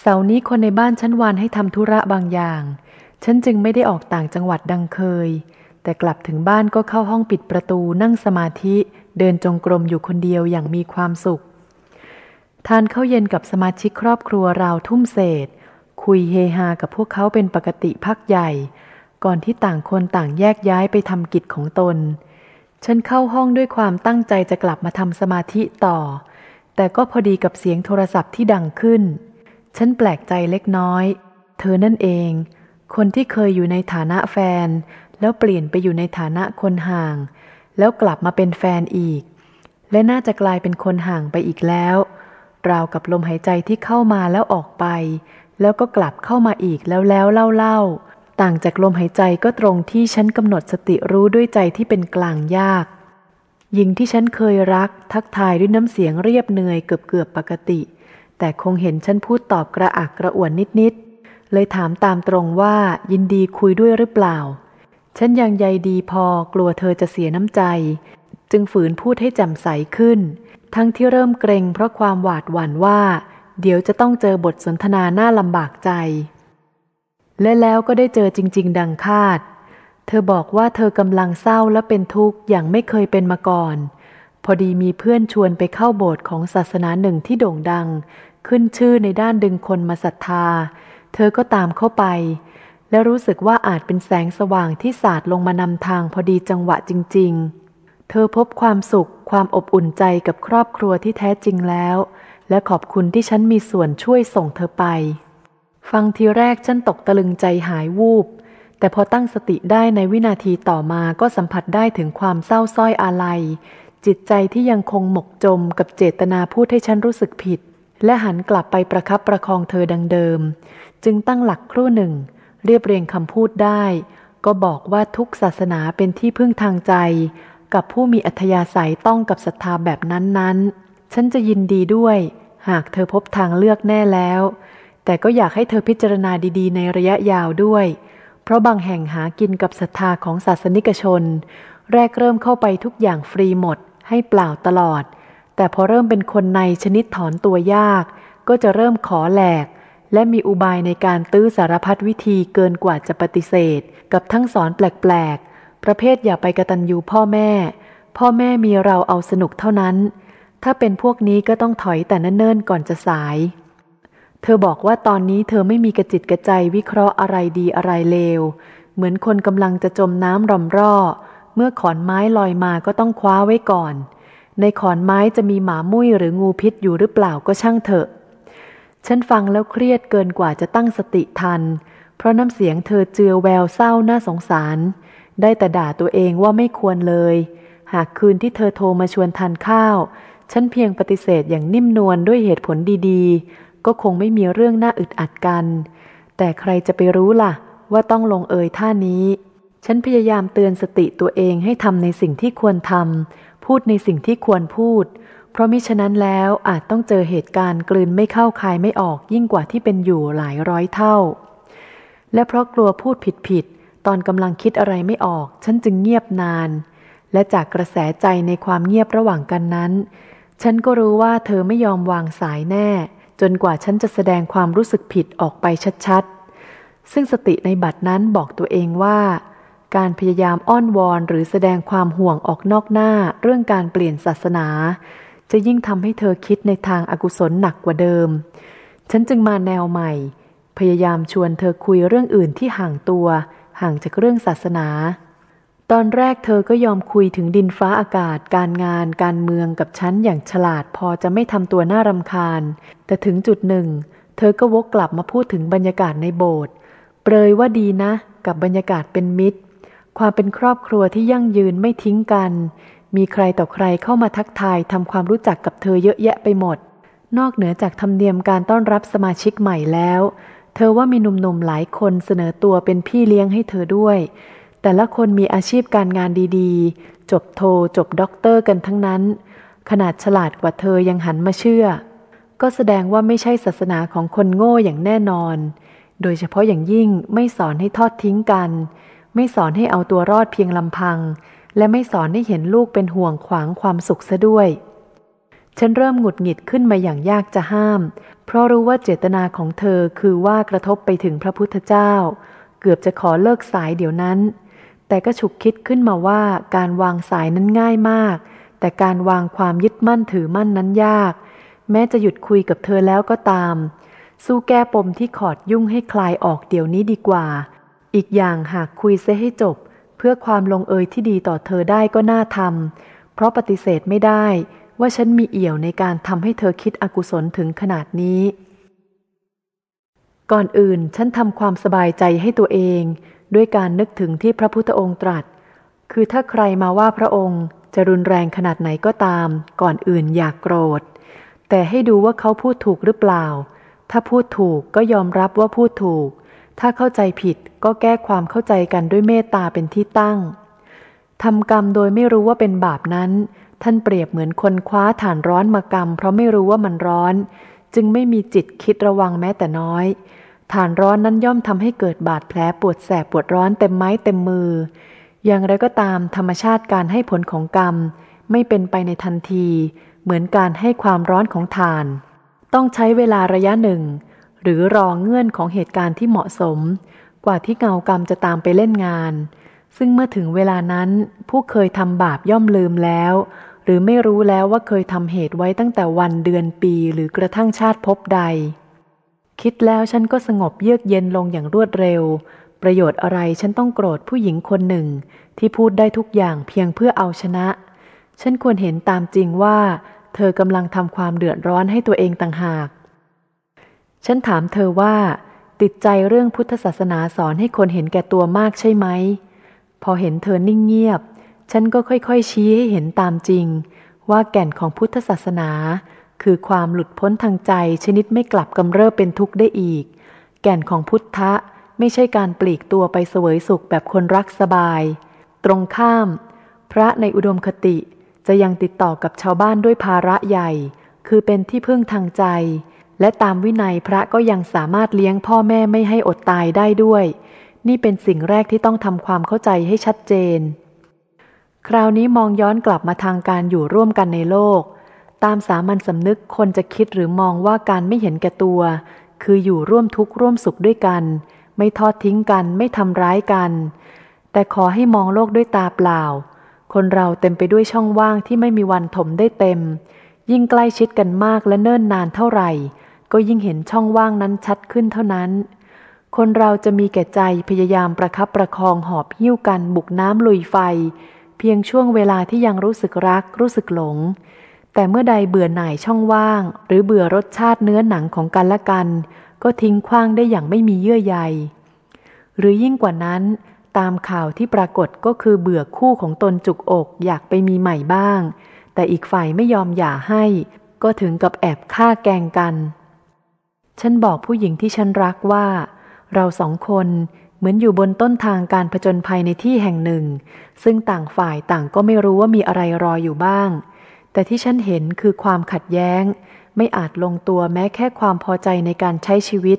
เสาร์นี้คนในบ้านฉันวานให้ทำธุระบางอย่าง ฉันจึงไม่ได้ออกต่างจังหวัดดังเคย แต่กลับถึงบ้านก็เข้าห้องปิดประตูนั่งสมาธิเดินจงกรมอยู่คนเดียวอย่างมีความสุข ทานข้าวเย็นกับสมาชิกครอบครัวราวทุ่มเศษ คุยเฮฮากับพวกเขาเป็นปกติพักใหญ่ ก่อนที่ต่างคนต่างแยกย้ายไปทำกิจของตน ฉันเข้าห้องด้วยความตั้งใจจะกลับมาทำสมาธิต่อ แต่ก็พอดีกับเสียงโทรศัพท์ที่ดังขึ้น ฉันแปลกใจเล็กน้อย เธอนั่นเอง คนที่เคยอยู่ในฐานะแฟน แล้วเปลี่ยนไปอยู่ในฐานะคนห่าง แล้วกลับมาเป็นแฟนอีก และน่าจะกลายเป็นคนห่างไปอีกแล้ว ราวกับลมหายใจที่เข้ามาแล้วออกไป แล้วก็กลับเข้ามาอีกแล้วแล้วเล่าเล่า ต่างจากลมหายใจก็ตรงที่ฉันกำหนดสติรู้ด้วยใจที่เป็นกลางยาก หญิงที่ฉันเคยรัก ทักทายด้วยน้ำเสียงเรียบเนยเกือบเกือบปกติ แต่คงเห็นฉันพูดตอบกระอักกระอ่วนนิดๆ เลยถามตามตรงว่ายินดีคุยด้วยหรือเปล่า ฉันยังใยดีพอกลัวเธอจะเสียน้ำใจ จึงฝืนพูดให้แจ่มใสขึ้น ทั้งที่เริ่มเกรงเพราะความหวาดหวั่นว่า เดี๋ยวจะต้องเจอบทสนทนาหน้าลำบากใจ และแล้วก็ได้เจอจริง ๆ ดังคาด เธอบอกว่าเธอกำลังเศร้าและเป็นทุกข์อย่างไม่เคยเป็นมาก่อน พอดีมีเพื่อนชวนไปเข้าโบสถ์ของศาสนาหนึ่งที่โด่งดัง ขึ้นชื่อในด้านดึงคนมาศรัทธา เธอก็ตามเข้าไป และรู้สึกว่าอาจเป็นแสงสว่างที่สาดลงมานำทางพอดีจังหวะจริง ๆ เธอพบความสุขความอบอุ่นใจกับครอบครัวที่แท้จริงแล้ว และขอบคุณที่ฉันมีส่วนช่วยส่งเธอไป ฟังทีแรกฉันตกตะลึงใจหายวูบ แต่พอตั้งสติได้ในวินาทีต่อมาก็สัมผัสได้ถึงความเศร้าส้อยอาลัย จิตใจที่ยังคงหมกจมกับเจตนาพูดให้ฉันรู้สึกผิด และหันกลับไปประครับประคองเธอดังเดิม จึงตั้งหลักครู่หนึ่ง เรียบเรียงคำพูดได้ ก็บอกว่าทุกศาสนาเป็นที่พึ่งทางใจ กับผู้มีอัธยาศัยต้องกับศรัทธาแบบนั้นๆ ฉันจะยินดีด้วย หากเธอพบทางเลือกแน่แล้ว แต่ก็อยากให้เธอพิจารณาดีๆ ในระยะยาวด้วย เพราะบางแห่งหากินกับศรัทธาของศาสนิกชน แรกเริ่มเข้าไปทุกอย่างฟรีหมด ให้เปล่าตลอด แต่พอเริ่มเป็นคนในชนิดถอนตัวยาก ก็จะเริ่มขอแหลก และมีอุบายในการตื้อสารพัดวิธีเกินกว่าจะปฏิเสธ กับทั้งสอนแปลกๆ ประเภทอย่าไปกระตันยูพ่อแม่ พ่อแม่มีเราเอาสนุกเท่านั้น ถ้าเป็นพวกนี้ก็ต้องถอยแต่เนิ่นๆก่อนจะสาย เธอบอกว่าตอนนี้เธอไม่มีกระจิตกระใจวิเคราะห์อะไรดีอะไรเลว เหมือนคนกำลังจะจมน้ำรำร่อ เมื่อขอนไม้ลอยมาก็ต้องคว้าไว้ก่อน ในขอนไม้จะมีหมามุ้ยหรืองูพิษอยู่หรือเปล่าก็ช่างเถอะ ฉันฟังแล้วเครียดเกินกว่าจะตั้งสติทัน เพราะน้ำเสียงเธอเจือแววเศร้าน่าสงสาร ได้แต่ด่าตัวเองว่าไม่ควรเลย หากคืนที่เธอโทรมาชวนทานข้าว ฉันเพียงปฏิเสธอย่างนิ่มนวลด้วยเหตุผลดีๆ ก็คงไม่มีเรื่องน่าอึดอัดกัน แต่ใครจะไปรู้ล่ะ ว่าต้องลงเอยท่านี้ ฉันพยายามเตือนสติตัวเองให้ทำในสิ่งที่ควรทำพูดในสิ่งที่ควรพูด เพราะมิฉะนั้นแล้วอาจต้องเจอเหตุการณ์กลืนไม่เข้าคายไม่ออกยิ่งกว่าที่เป็นอยู่หลายร้อยเท่า และเพราะกลัวพูดผิดผิดตอนกำลังคิดอะไรไม่ออก ฉันจึงเงียบนาน และจากกระแสใจในความเงียบระหว่างกันนั้น ฉันก็รู้ว่าเธอไม่ยอมวางสายแน่ จนกว่าฉันจะแสดงความรู้สึกผิดออกไปชัดๆ ซึ่งสติในบัดนั้นบอกตัวเองว่า การพยายามอ้อนวอนหรือแสดงความห่วงออกนอกหน้าเรื่องการเปลี่ยนศาสนา จะยิ่งทำให้เธอคิดในทางอากุศลหนักกว่าเดิม ฉันจึงมาแนวใหม่ พยายามชวนเธอคุยเรื่องอื่นที่ห่างตัว ห่างจากเรื่องศาสนา ตอนแรกเธอก็ยอมคุยถึงดินฟ้าอากาศ การงาน การเมืองกับฉันอย่างฉลาดพอจะไม่ทำตัวน่ารำคาญ แต่ถึงจุดหนึ่ง เธอก็วกกลับมาพูดถึงบรรยากาศในโบสถ์เปรยว่าดีนะ กับบรรยากาศเป็นมิตร ความเป็นครอบครัวที่ยั่งยืนไม่ทิ้งกัน มีใครต่อใครเข้ามาทักทายทำความรู้จักกับเธอเยอะแยะไปหมด นอกเหนือจากธรรมเนียมการต้อนรับสมาชิกใหม่แล้ว เธอว่ามีหนุ่มๆหลายคนเสนอตัวเป็นพี่เลี้ยงให้เธอด้วย แต่ละคนมีอาชีพการงานดีๆ จบโทจบด็อกเตอร์กันทั้งนั้น ขนาดฉลาดกว่าเธอยังหันมาเชื่อ ก็แสดงว่าไม่ใช่ศาสนาของคนโง่อย่างแน่นอน โดยเฉพาะอย่างยิ่งไม่สอนให้ทอดทิ้งกัน ไม่สอนให้เอาตัวรอดเพียงลำพัง และไม่สอนให้เห็นลูกเป็นห่วงขวางความสุขซะด้วย ฉันเริ่มหงุดหงิดขึ้นมาอย่างยากจะห้าม เพราะรู้ว่าเจตนาของเธอคือว่ากระทบไปถึงพระพุทธเจ้า เกือบจะขอเลิกสายเดี๋ยวนั้น แต่ก็ฉุกคิดขึ้นมาว่าการวางสายนั้นง่ายมาก แต่การวางความยึดมั่นถือมั่นนั้นยาก แม้จะหยุดคุยกับเธอแล้วก็ตาม สู้แก้ปมที่ขอดยุ่งให้คลายออกเดี๋ยวนี้ดีกว่า อีกอย่างหากคุยเสียให้จบ เพื่อความลงเอยที่ดีต่อเธอได้ก็น่าทำเพราะปฏิเสธไม่ได้ว่าฉันมีเอี่ยวในการทำให้เธอคิดอกุศลถึงขนาดนี้ ก่อนอื่นฉันทำความสบายใจให้ตัวเอง ด้วยการนึกถึงที่พระพุทธองค์ตรัส คือถ้าใครมาว่าพระองค์จะรุนแรงขนาดไหนก็ตาม ก่อนอื่นอยากโกรธ แต่ให้ดูว่าเขาพูดถูกหรือเปล่า ถ้าพูดถูกก็ยอมรับว่าพูดถูก ถ้าเข้าใจผิดก็แก้ความเข้าใจกันด้วยเมตตาเป็นที่ตั้งทำกรรมโดยไม่รู้ว่าเป็นบาปนั้น ท่านเปรียบเหมือนคนคว้าฐานร้อนมากรรม เพราะไม่รู้ว่ามันร้อน จึงไม่มีจิตคิดระวังแม้แต่น้อย ฐานร้อนนั้นย่อมทำให้เกิดบาดแผลปวดแสบปวดร้อนเต็มไม้เต็มมือ อย่างไรก็ตามธรรมชาติการให้ผลของกรรม ไม่เป็นไปในทันที เหมือนการให้ความร้อนของฐาน ต้องใช้เวลาระยะหนึ่ง หรือรอเงื่อนของเหตุการณ์ที่เหมาะสม กว่าที่เงากรรมจะตามไปเล่นงาน ซึ่งเมื่อถึงเวลานั้นผู้เคยทำบาปย่อมลืมแล้ว หรือไม่รู้แล้วว่าเคยทำเหตุไว้ตั้งแต่วันเดือนปีหรือกระทั่งชาติพบใด คิดแล้วฉันก็สงบเยือกเย็นลงอย่างรวดเร็ว ประโยชน์อะไรฉันต้องโกรธผู้หญิงคนหนึ่ง ที่พูดได้ทุกอย่างเพียงเพื่อเอาชนะ ฉันควรเห็นตามจริงว่า เธอกำลังทำความเดือดร้อนให้ตัวเองต่างหาก ฉันถามเธอว่า ติดใจเรื่องพุทธศาสนาสอนให้คนเห็นแก่ตัวมากใช่ไหม พอเห็นเธอนิ่งเงียบ ฉันก็ค่อยๆชี้ให้เห็นตามจริง ว่าแก่นของพุทธศาสนา คือความหลุดพ้นทางใจชนิดไม่กลับกำเริบเป็นทุกข์ได้อีก แก่นของพุทธะไม่ใช่การปลีกตัวไปเสวยสุขแบบคนรักสบาย ตรงข้าม พระในอุดมคติจะยังติดต่อกับชาวบ้านด้วยภาระใหญ่ คือเป็นที่พึ่งทางใจ และตามวินัยพระก็ยังสามารถเลี้ยงพ่อแม่ไม่ให้อดตายได้ด้วย นี่เป็นสิ่งแรกที่ต้องทำความเข้าใจให้ชัดเจน คราวนี้มองย้อนกลับมาทางการอยู่ร่วมกันในโลก ตามสามัญสำนึกคนจะคิดหรือมองว่าการไม่เห็นแก่ตัว คืออยู่ร่วมทุกข์ร่วมสุขด้วยกัน ไม่ทอดทิ้งกันไม่ทำร้ายกัน แต่ขอให้มองโลกด้วยตาเปล่า คนเราเต็มไปด้วยช่องว่างที่ไม่มีวันถมได้เต็ม ยิ่งใกล้ชิดกันมากและเนิ่นนานเท่าไหร่ ก็ยิ่งเห็นช่องว่างนั้นชัดขึ้นเท่านั้น คนเราจะมีแก่ใจพยายามประคับประคองหอบหิ้วกันบุกน้ำลุยไฟ เพียงช่วงเวลาที่ยังรู้สึกรักรู้สึกหลง แต่เมื่อใดเบื่อหน่ายช่องว่าง หรือเบื่อรสชาติเนื้อหนังของกันและกัน ก็ทิ้งคว้างได้อย่างไม่มีเยื่อใย หรือยิ่งกว่านั้น ตามข่าวที่ปรากฏก็คือเบื่อคู่ของตนจุกอกอยากไปมีใหม่บ้าง แต่อีกฝ่ายไม่ยอมหย่าให้ ก็ถึงกับแอบฆ่าแกงกัน ฉันบอกผู้หญิงที่ฉันรักว่า เราสองคนเหมือนอยู่บนต้นทางการผจญภัยในที่แห่งหนึ่ง ซึ่งต่างฝ่ายต่างก็ไม่รู้ว่ามีอะไรรออยู่บ้าง แต่ที่ฉันเห็นคือความขัดแย้ง ไม่อาจลงตัวแม้แค่ความพอใจในการใช้ชีวิต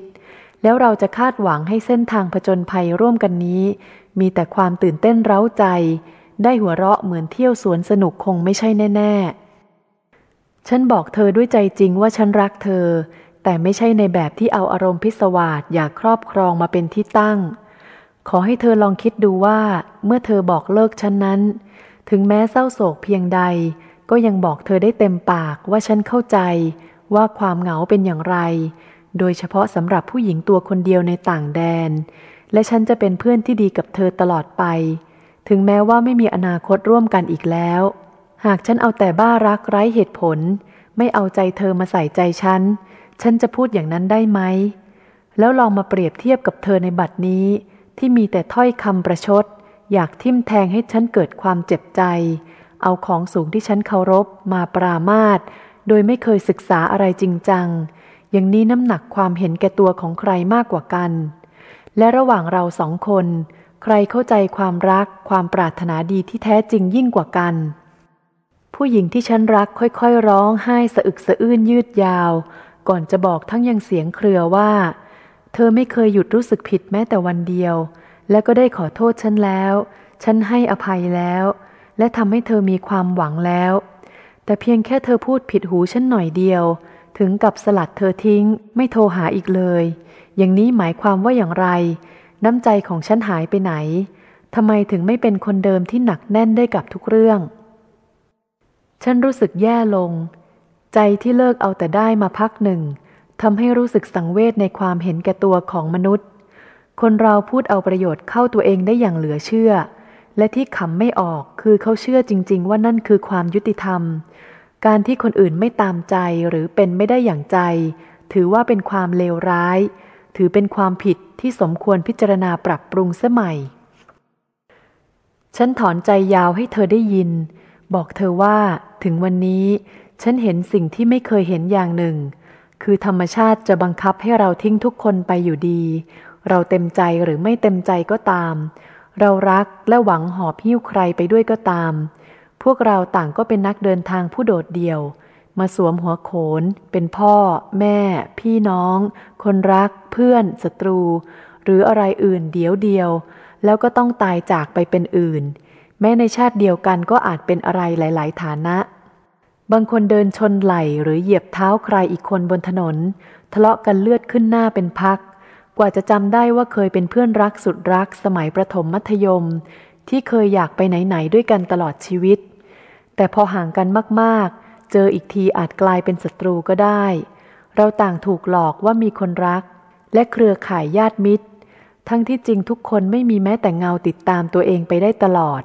แล้วเราจะคาดหวังให้เส้นทางผจญภัยร่วมกันนี้ มีแต่ความตื่นเต้นเร้าใจ ได้หัวเราะเหมือนเที่ยวสวนสนุกคงไม่ใช่แน่ ๆ ฉันบอกเธอด้วยใจจริงว่าฉันรักเธอ แต่ไม่ใช่ในแบบที่เอาอารมณ์พิศวาสอยากครอบครองมาเป็นที่ตั้ง ขอให้เธอลองคิดดูว่า เมื่อเธอบอกเลิกฉันนั้น ถึงแม้เศร้าโศกเพียงใด ก็ยังบอกเธอได้เต็มปากว่าฉันเข้าใจว่าความเหงาเป็นอย่างไร โดยเฉพาะสำหรับผู้หญิงตัวคนเดียวในต่างแดน และฉันจะเป็นเพื่อนที่ดีกับเธอตลอดไป ถึงแม้ว่าไม่มีอนาคตร่วมกันอีกแล้ว หากฉันเอาแต่บ้ารักไร้เหตุผล ไม่เอาใจเธอมาใส่ใจฉัน ฉันจะพูดอย่างนั้นได้ไหม แล้วลองมาเปรียบเทียบกับเธอในบัดนี้ ที่มีแต่ถ้อยคำประชด อยากทิ่มแทงให้ฉันเกิดความเจ็บใจ เอาของสูงที่ฉันเคารพมาปรามาสโดยไม่เคยศึกษาอะไรจริงจัง อย่างนี้น้ำหนักความเห็นแก่ตัวของใครมากกว่ากัน และระหว่างเราสองคน ใครเข้าใจความรักความปรารถนาดีที่แท้จริงยิ่งกว่ากัน ผู้หญิงที่ฉันรักค่อยๆ ร้องไห้สะอึกสะอื้นยืดยาว ก่อนจะบอกทั้งยังเสียงเครือว่า เธอไม่เคยหยุดรู้สึกผิดแม้แต่วันเดียว และก็ได้ขอโทษฉันแล้ว ฉันให้อภัยแล้ว และทำให้เธอมีความหวังแล้ว แต่เพียงแค่เธอพูดผิดหูฉันหน่อยเดียว ถึงกับสลัดเธอทิ้ง ไม่โทรหาอีกเลย อย่างนี้หมายความว่าอย่างไร น้ำใจของฉันหายไปไหนทำไมถึงไม่เป็นคนเดิมที่หนักแน่นได้กับทุกเรื่อง ฉันรู้สึกแย่ลง ใจที่เลิกเอาแต่ได้มาพักหนึ่งทำให้รู้สึกสังเวชในความเห็นแก่ตัวของมนุษย์ คนเราพูดเอาประโยชน์เข้าตัวเองได้อย่างเหลือเชื่อ และที่ขำไม่ออกคือเขาเชื่อจริง ๆ ว่านั่นคือความยุติธรรม การที่คนอื่นไม่ตามใจหรือเป็นไม่ได้อย่างใจ ถือว่าเป็นความเลวร้าย ถือเป็นความผิดที่สมควรพิจารณาปรับปรุงเสใหม่ ฉันถอนใจยาวให้เธอได้ยิน บอกเธอว่าถึงวันนี้ ฉันเห็นสิ่งที่ไม่เคยเห็นอย่างหนึ่ง คือธรรมชาติจะบังคับให้เราทิ้งทุกคนไปอยู่ดี เราเต็มใจหรือไม่เต็มใจก็ตาม เรารักและหวังหอบหิ้วใครไปด้วยก็ตาม พวกเราต่างก็เป็นนักเดินทางผู้โดดเดี่ยว มาสวมหัวโขน เป็นพ่อ แม่ พี่น้อง คนรัก เพื่อนศัตรู หรืออะไรอื่นเดียวเดียว แล้วก็ต้องตายจากไปเป็นอื่น แม้ในชาติเดียวกันก็อาจเป็นอะไรหลาย ๆ ฐานะ บางคนเดินชนไหลหรือเหยียบเท้าใครอีกคนบนถนน ทะเลาะกันเลือดขึ้นหน้าเป็นพัก กว่าจะจำได้ว่าเคยเป็นเพื่อนรักสุดรักสมัยประถมมัธยม ที่เคยอยากไปไหน ๆ ด้วยกันตลอดชีวิต แต่พอห่างกันมากๆ เจออีกทีอาจกลายเป็นศัตรูก็ได้ เราต่างถูกหลอกว่ามีคนรัก และเครือข่ายญาติมิตร ทั้งที่จริงทุกคนไม่มีแม้แต่เงาติดตามตัวเองไปได้ตลอด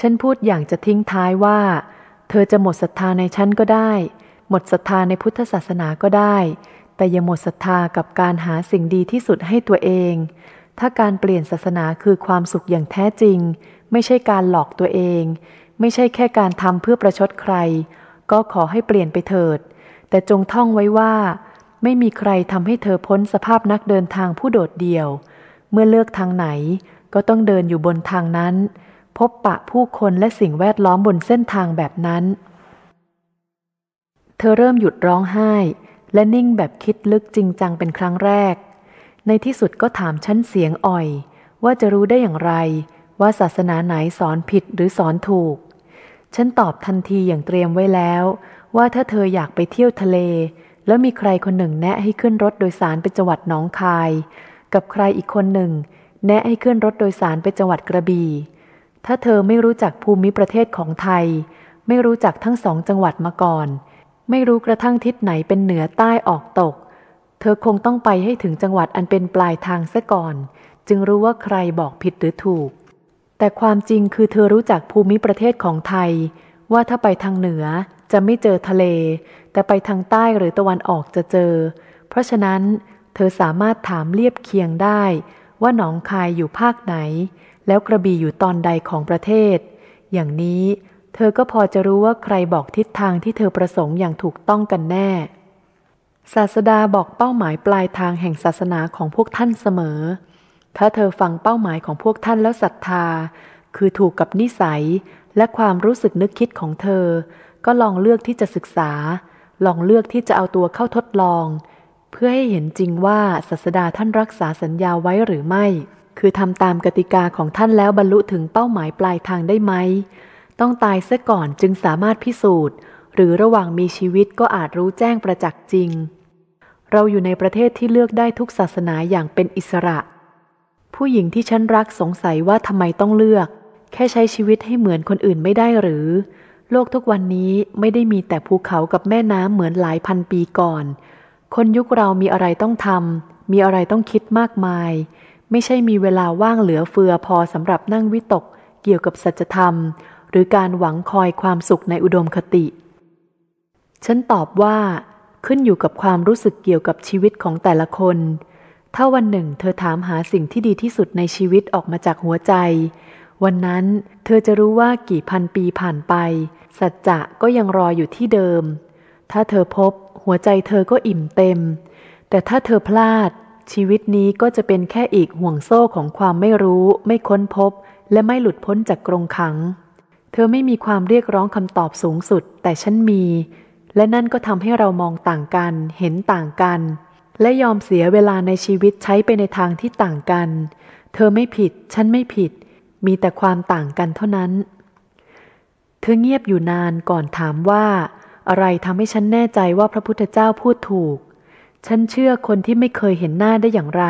ฉันพูดอย่างจะทิ้งท้ายว่า เธอจะหมดศรัทธาในฉันก็ได้ หมดศรัทธาในพุทธศาสนาก็ได้ แต่อย่าหมดศรัทธากับการหาสิ่งดีที่สุดให้ตัวเอง ถ้าการเปลี่ยนศาสนาคือความสุขอย่างแท้จริง ไม่ใช่การหลอกตัวเอง ไม่ใช่แค่การทำเพื่อประชดใคร ก็ขอให้เปลี่ยนไปเถิด แต่จงท่องไว้ว่า ไม่มีใครทำให้เธอพ้นสภาพนักเดินทางผู้โดดเดี่ยว เมื่อเลือกทางไหนก็ต้องเดินอยู่บนทางนั้น พบปะผู้คนและสิ่งแวดล้อมบนเส้นทางแบบนั้น เธอเริ่มหยุดร้องไห้ และนิ่งแบบคิดลึกจริงจังเป็นครั้งแรก ในที่สุดก็ถามชั้นเสียงอ่อย ว่าจะรู้ได้อย่างไร ว่าศาสนาไหนสอนผิดหรือสอนถูก ฉันตอบทันทีอย่างเตรียมไว้แล้ว ว่าถ้าเธออยากไปเที่ยวทะเล แล้วมีใครคนหนึ่งแนะให้ขึ้นรถโดยสารไปจังหวัดหนองคาย กับใครอีกคนหนึ่ง แนะให้ขึ้นรถโดยสารไปจังหวัดกระบี่ถ้าเธอไม่รู้จักภูมิประเทศของไทย ไม่รู้จักทั้งสองจังหวัดมาก่อน ไม่รู้กระทั่งทิศไหนเป็นเหนือใต้ออกตก เธอคงต้องไปให้ถึงจังหวัดอันเป็นปลายทางซะก่อน จึงรู้ว่าใครบอกผิดหรือถูก แต่ความจริงคือเธอรู้จักภูมิประเทศของไทย ว่าถ้าไปทางเหนือจะไม่เจอทะเล แต่ไปทางใต้หรือตะวันออกจะเจอ เพราะฉะนั้น เธอสามารถถามเลียบเคียงได้ ว่าหนองคายอยู่ภาคไหน แล้วกระบี่อยู่ตอนใดของประเทศ อย่างนี้ เธอก็พอจะรู้ว่าใครบอกทิศทางที่เธอประสงค์อย่างถูกต้องกันแน่ ศาสดาบอกเป้าหมายปลายทางแห่งศาสนาของพวกท่านเสมอ ถ้าเธอฟังเป้าหมายของพวกท่านแล้วศรัทธา คือถูกกับนิสัยและความรู้สึกนึกคิดของเธอ ก็ลองเลือกที่จะศึกษา ลองเลือกที่จะเอาตัวเข้าทดลอง เพื่อให้เห็นจริงว่าศาสดาท่านรักษาสัญญาไว้หรือไม่ คือทำตามกติกาของท่านแล้วบรรลุถึงเป้าหมายปลายทางได้ไหม ต้องตายซะก่อนจึงสามารถพิสูจน์ หรือระหว่างมีชีวิตก็อาจรู้แจ้งประจักษ์จริง เราอยู่ในประเทศที่เลือกได้ทุกศาสนาอย่างเป็นอิสระ ผู้หญิงที่ฉันรักสงสัยว่าทำไมต้องเลือก แค่ใช้ชีวิตให้เหมือนคนอื่นไม่ได้หรือ โลกทุกวันนี้ไม่ได้มีแต่ภูเขากับแม่น้ำเหมือนหลายพันปีก่อน คนยุคเรามีอะไรต้องทำมีอะไรต้องคิดมากมาย ไม่ใช่มีเวลาว่างเหลือเฟือพอสำหรับนั่งวิตกเกี่ยวกับสัจธรรม หรือการหวังคอยความสุขในอุดมคติ ฉันตอบว่าขึ้นอยู่กับความรู้สึกเกี่ยวกับชีวิตของแต่ละคน ถ้าวันหนึ่ง เธอถามหาสิ่งที่ดีที่สุดในชีวิตออกมาจากหัวใจ วันนั้นเธอจะรู้ว่ากี่พันปีผ่านไป สัจจะก็ยังรออยู่ที่เดิม ถ้าเธอพบ หัวใจเธอก็อิ่มเต็ม แต่ถ้าเธอพลาด ชีวิตนี้ก็จะเป็นแค่อีกห่วงโซ่ของความไม่รู้ ไม่ค้นพบ และไม่หลุดพ้นจากกรงขัง ธอไม่มีความเรียกร้องคำตอบสูงสุด แต่ฉันมี และนั่นก็ทำให้เรามองต่างกัน เห็นต่างกัน และยอมเสียเวลาในชีวิตใช้ไปในทางที่ต่างกัน เธอไม่ผิด ฉันไม่ผิด มีแต่ความต่างกันเท่านั้น เธอเงียบอยู่นานก่อนถามว่า อะไรทำให้ฉันแน่ใจว่าพระพุทธเจ้าพูดถูก ฉันเชื่อคนที่ไม่เคยเห็นหน้าได้อย่างไร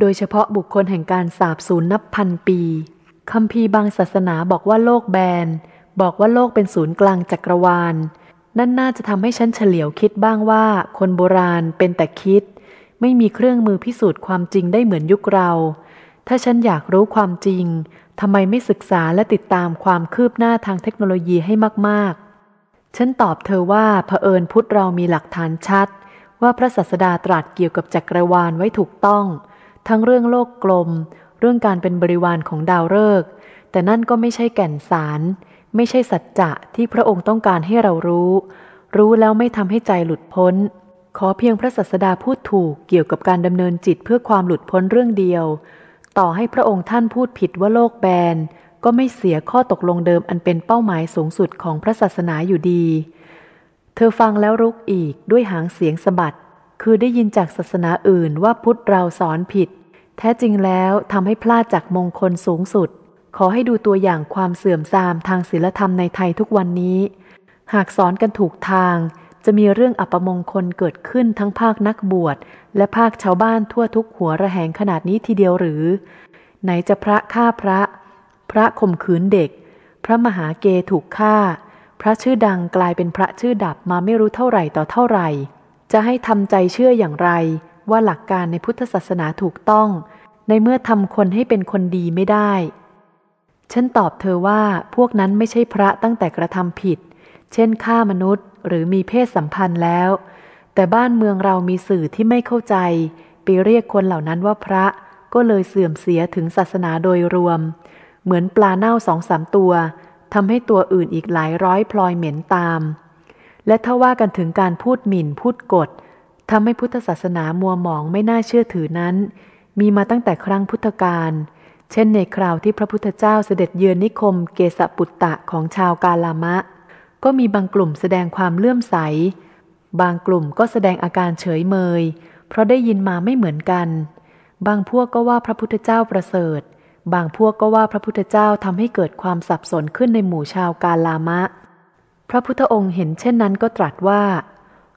โดยเฉพาะบุคคลแห่งการสาบสูญนับพันปี คำพีบางศาสนาบอกว่าโลกแบน บอกว่าโลกเป็นศูนย์กลางจักรวาล นั่นน่าจะทำให้ฉันเฉลียวคิดบ้างว่า คนโบราณเป็นแต่คิด ไม่มีเครื่องมือพิสูจน์ความจริงได้เหมือนยุคเรา ถ้าฉันอยากรู้ความจริงทำไมไม่ศึกษาและติดตามความคืบหน้าทางเทคโนโลยีให้มาก ๆ ฉันตอบเธอว่าเผอิญพุทธเรามีหลักฐานชัด ว่าพระศาสดาตรัสเกี่ยวกับจักรวาลไว้ถูกต้อง ทั้งเรื่องโลกกลม เรื่องการเป็นบริวารของดาวฤกษ์แต่นั่นก็ไม่ใช่แก่นสาร ไม่ใช่สัจจะที่พระองค์ต้องการให้เรารู้ รู้แล้วไม่ทำให้ใจหลุดพ้น ขอเพียงพระศาสดาพูดถูกเกี่ยวกับการดำเนินจิตเพื่อความหลุดพ้นเรื่องเดียว ต่อให้พระองค์ท่านพูดผิดว่าโลกแบนก็ไม่เสียข้อตกลงเดิมอันเป็นเป้าหมายสูงสุดของพระศาสนาอยู่ดี เธอฟังแล้วรุกอีกด้วยหางเสียงสะบัด คือได้ยินจากศาสนาอื่นว่าพุทธเราสอนผิด แท้จริงแล้วทำให้พลาดจากมงคลสูงสุด ขอให้ดูตัวอย่างความเสื่อมทรามทางศีลธรรมในไทยทุกวันนี้ หากสอนกันถูกทาง จะมีเรื่องอัปมงคลเกิดขึ้นทั้งภาคนักบวช และภาคชาวบ้านทั่วทุกหัวระแหงขนาดนี้ทีเดียวหรือ ไหนจะพระฆ่าพระ พระข่มขืนเด็ก พระมหาเกถูกฆ่า พระชื่อดังกลายเป็นพระชื่อดับมาไม่รู้เท่าไหร่ต่อเท่าไหร่ จะให้ทำใจเชื่ออย่างไร ว่าหลักการในพุทธศาสนาถูกต้อง ในเมื่อทำคนให้เป็นคนดีไม่ได้ ฉันตอบเธอว่าพวกนั้นไม่ใช่พระตั้งแต่กระทำผิด เช่นฆ่ามนุษย์หรือมีเพศสัมพันธ์แล้ว แต่บ้านเมืองเรามีสื่อที่ไม่เข้าใจ ไปเรียกคนเหล่านั้นว่าพระก็เลยเสื่อมเสียถึงศาสนาโดยรวม เหมือนปลาเน่าสองสามตัวทำให้ตัวอื่นอีกหลายร้อยพลอยเหม็นตาม และถ้าว่ากันถึงการพูดหมิ่นพูดกด ทำให้พุทธศาสนามัวหมองไม่น่าเชื่อถือนั้น มีมาตั้งแต่ครั้งพุทธกาลเช่นในคราวที่พระพุทธเจ้าเสด็จเยือนนิคมเกสปุตตะของชาวกาลามะ ก็มีบางกลุ่มแสดงความเลื่อมใส บางกลุ่มก็แสดงอาการเฉยเมย เพราะได้ยินมาไม่เหมือนกัน บางพวกก็ว่าพระพุทธเจ้าประเสริฐ บางพวกก็ว่าพระพุทธเจ้าทำให้เกิดความสับสนขึ้นในหมู่ชาวกาลามะ พระพุทธองค์เห็นเช่นนั้นก็ตรัสว่า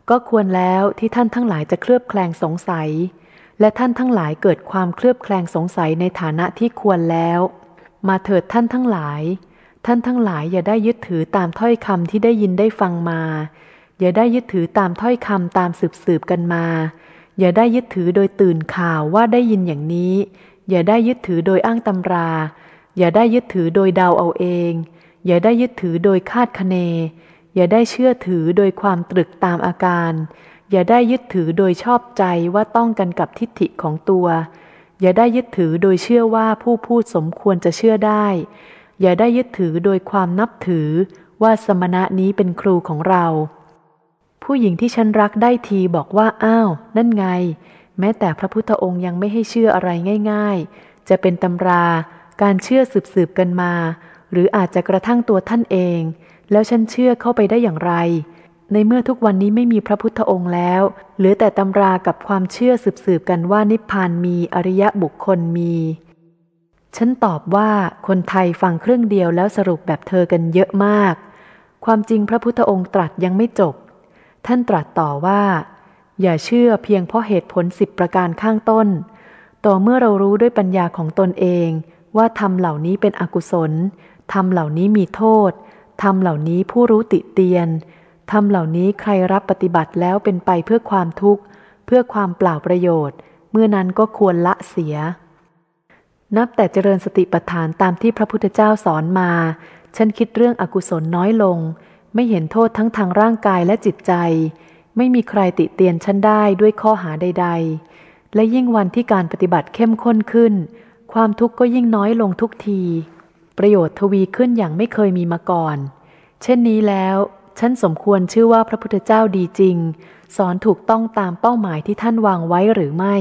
ก็ควรแล้วที่ท่านทั้งหลายจะเคลือบแคลงสงสัย และท่านทั้งหลายเกิดความเคลือบแคลงสงสัยในฐานะที่ควรแล้ว มาเถิดท่านทั้งหลาย ท่านทั้งหลายอย่าได้ยึดถือตามถ้อยคำที่ได้ยินได้ฟังมา อย่าได้ยึดถือตามถ้อยคำตามสืบสืบกันมา อย่าได้ยึดถือโดยตื่นข่าวว่าได้ยินอย่างนี้ อย่าได้ยึดถือโดยอ้างตำรา อย่าได้ยึดถือโดยเดาเอาเอง อย่าได้ยึดถือโดยคาดคะเน อย่าได้เชื่อถือโดยความตรึกตามอาการ อย่าได้ยึดถือโดยชอบใจว่าต้องกันกับทิฏฐิของตัว อย่าได้ยึดถือโดยเชื่อว่าผู้พูดสมควรจะเชื่อได้ อย่าได้ยึดถือโดยความนับถือว่าสมณะนี้เป็นครูของเรา ผู้หญิงที่ฉันรักได้ทีบอกว่าอ้าว นั่นไง แม้แต่พระพุทธองค์ยังไม่ให้เชื่ออะไรง่าย ๆ จะเป็นตำรา การเชื่อสืบๆกันมา หรืออาจจะกระทั่งตัวท่านเอง แล้วฉันเชื่อเข้าไปได้อย่างไร ในเมื่อทุกวันนี้ไม่มีพระพุทธองค์แล้ว เหลือแต่ตำรากับความเชื่อสืบๆกันว่านิพพานมีอริยะบุคคลมี ฉันตอบว่าคนไทยฟังครึ่งเดียวแล้วสรุปแบบเธอกันเยอะมาก ความจริงพระพุทธองค์ตรัสยังไม่จบ ท่านตรัสต่อว่า อย่าเชื่อเพียงเพราะเหตุผลสิบประการข้างต้น ต่อเมื่อเรารู้ด้วยปัญญาของตนเองว่าธรรมเหล่านี้เป็นอกุศลธรรมเหล่านี้มีโทษ ธรรมเหล่านี้ผู้รู้ติเตียนธรรมเหล่านี้ใครรับปฏิบัติแล้วเป็นไปเพื่อความทุกข์ เพื่อความเปล่าประโยชน์ เมื่อนั้นก็ควรละเสีย นับแต่เจริญสติปัฏฐานตามที่พระพุทธเจ้าสอนมา ฉันคิดเรื่องอกุศลน้อยลง ไม่เห็นโทษทั้งทางร่างกายและจิตใจ ไม่มีใครติเตียนฉันได้ด้วยข้อหาใด ๆ และยิ่งวันที่การปฏิบัติเข้มข้นขึ้น ความทุกข์ก็ยิ่งน้อยลงทุกที ประโยชน์ทวีขึ้นอย่างไม่เคยมีมาก่อน เช่นนี้แล้วฉันสมควรชื่อว่าพระพุทธเจ้าดีจริง สอนถูกต้องตามเป้าหมายที่ท่านวางไว้หรือไม่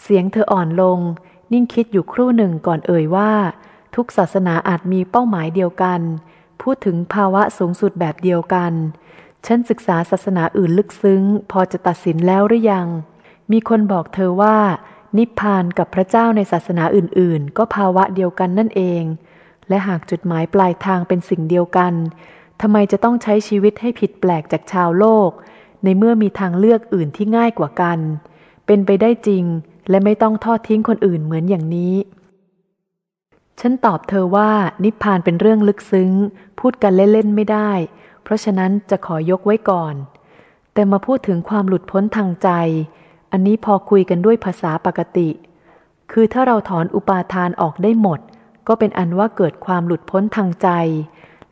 เสียงเธออ่อนลง นิ่งคิดอยู่ครู่หนึ่งก่อนเอ่ยว่า ทุกศาสนาอาจมีเป้าหมายเดียวกัน พูดถึงภาวะสูงสุดแบบเดียวกัน ฉันศึกษาศาสนาอื่นลึกซึ้ง พอจะตัดสินแล้วหรือยัง มีคนบอกเธอว่า นิพพานกับพระเจ้าในศาสนาอื่นๆ ก็ภาวะเดียวกันนั่นเอง และหากจุดหมายปลายทางเป็นสิ่งเดียวกันทำไมจะต้องใช้ชีวิตให้ผิดแปลกจากชาวโลก ในเมื่อมีทางเลือกอื่นที่ง่ายกว่ากัน เป็นไปได้จริงและไม่ต้องทอดทิ้งคนอื่นเหมือนอย่างนี้ ฉันตอบเธอว่านิพพานเป็นเรื่องลึกซึ้ง พูดกันเล่นๆไม่ได้ เพราะฉะนั้นจะขอยกไว้ก่อน แต่มาพูดถึงความหลุดพ้นทางใจ อันนี้พอคุยกันด้วยภาษาปกติ คือถ้าเราถอนอุปาทานออกได้หมด ก็เป็นอันว่าเกิดความหลุดพ้นทางใจ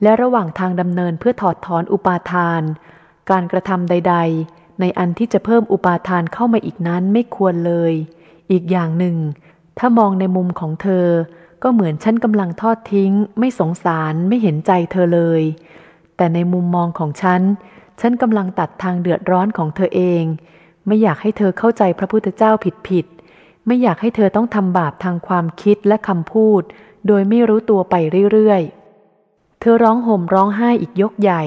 และระหว่างทางดำเนินเพื่อถอดถอนอุปาทาน การกระทำใด ๆ ในอันที่จะเพิ่มอุปาทานเข้ามาอีกนั้นไม่ควรเลย อีกอย่างหนึ่ง ถ้ามองในมุมของเธอ ก็เหมือนฉันกำลังทอดทิ้ง ไม่สงสารไม่เห็นใจเธอเลย แต่ในมุมมองของฉัน ฉันกำลังตัดทางเดือดร้อนของเธอเอง ไม่อยากให้เธอเข้าใจพระพุทธเจ้าผิดผิดไม่อยากให้เธอต้องทำบาปทางความคิดและคำพูด โดยไม่รู้ตัวไปเรื่อยๆ เธอร้องห่มร้องไห้อีกยกใหญ่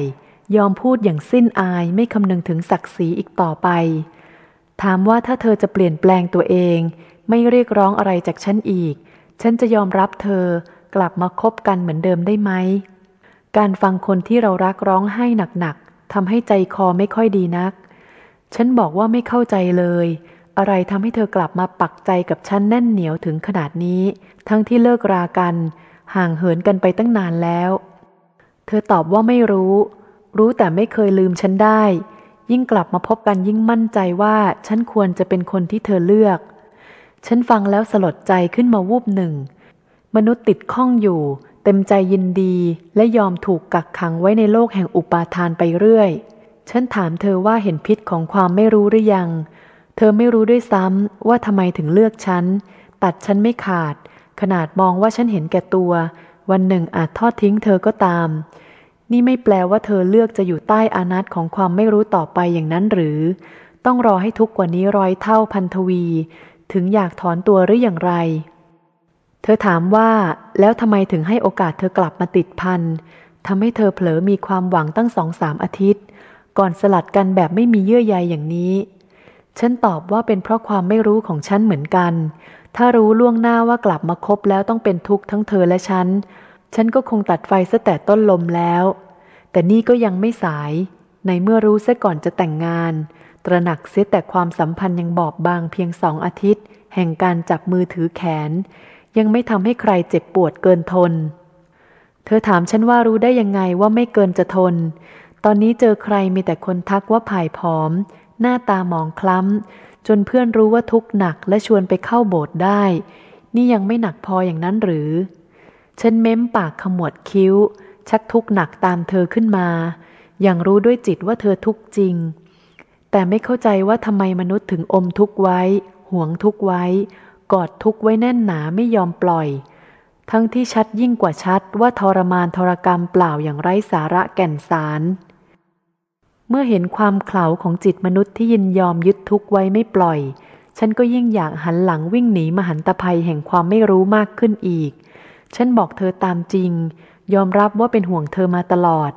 ยอมพูดอย่างสิ้นอายไม่คำนึงถึงศักดิ์ศรีอีกต่อไป ถามว่าถ้าเธอจะเปลี่ยนแปลงตัวเอง ไม่เรียกร้องอะไรจากฉันอีก ฉันจะยอมรับเธอกลับมาคบกันเหมือนเดิมได้ไหม การฟังคนที่เรารักร้องไห้หนักๆทำให้ใจคอไม่ค่อยดีนัก ฉันบอกว่าไม่เข้าใจเลย อะไรทำให้เธอกลับมาปักใจกับฉันแน่นเหนียวถึงขนาดนี้ ทั้งที่เลิกรากัน ห่างเหินกันไปตั้งนานแล้ว เธอตอบว่าไม่รู้ รู้แต่ไม่เคยลืมฉันได้ ยิ่งกลับมาพบกันยิ่งมั่นใจว่า ฉันควรจะเป็นคนที่เธอเลือก ฉันฟังแล้วสลดใจขึ้นมาวูบหนึ่ง มนุษย์ติดข้องอยู่ เต็มใจยินดีและยอมถูกกักขังไว้ในโลกแห่งอุปาทานไปเรื่อย ฉันถามเธอว่าเห็นพิษของความไม่รู้หรือยัง เธอไม่รู้ด้วยซ้ำว่าทำไมถึงเลือกฉัน ตัดฉันไม่ขาด ขนาดมองว่าฉันเห็นแก่ตัว วันหนึ่งอาจทอดทิ้งเธอก็ตาม นี่ไม่แปลว่าเธอเลือกจะอยู่ใต้อานัตของความไม่รู้ต่อไปอย่างนั้นหรือ ต้องรอให้ทุกกว่านี้ร้อยเท่าพันทวี ถึงอยากถอนตัวหรืออย่างไร เธอถามว่าแล้วทำไมถึงให้โอกาสเธอกลับมาติดพันทำให้เธอเผลอมีความหวังตั้งสองสามอาทิตย์ ก่อนสลัดกันแบบไม่มีเยื่อใยอย่างนี้ ฉันตอบว่าเป็นเพราะความไม่รู้ของฉันเหมือนกัน ถ้ารู้ล่วงหน้าว่ากลับมาคบแล้วต้องเป็นทุกข์ทั้งเธอและฉัน ฉันก็คงตัดไฟซะแต่ต้นลมแล้ว แต่นี่ก็ยังไม่สาย ในเมื่อรู้ซะก่อนจะแต่งงาน ตระหนักเสียแต่ความสัมพันธ์ยังบอบบางเพียงสองอาทิตย์ แห่งการจับมือถือแขน ยังไม่ทำให้ใครเจ็บปวดเกินทนเธอถามฉันว่ารู้ได้ยังไงว่าไม่เกินจะทน อนนี้เจอใครมีแต่คนทักว่าผายผอม หน้าตาหมองคล้ำ จนเพื่อนรู้ว่าทุกข์หนักและชวนไปเข้าโบสถ์ได้ นี่ยังไม่หนักพออย่างนั้นหรือ ฉันเม้มปากขมวดคิ้ว ชักทุกข์หนักตามเธอขึ้นมา อย่างรู้ด้วยจิตว่าเธอทุกข์จริง แต่ไม่เข้าใจว่าทำไมมนุษย์ถึงอมทุกข์ไว้ห่วงทุกข์ไว้ กอดทุกข์ไว้แน่นหนาไม่ยอมปล่อยทั้งที่ชัดยิ่งกว่าชัดว่าทรมานทรกรรมเปล่าอย่างไร้สาระแก่นสาร เมื่อเห็นความเขลาของจิตมนุษย์ที่ยินยอมยึดทุกข์ไว้ไม่ปล่อย ฉันก็ยิ่งอยากหันหลังวิ่งหนีมหันตภัยแห่งความไม่รู้มากขึ้นอีก ฉันบอกเธอตามจริง ยอมรับว่าเป็นห่วงเธอมาตลอด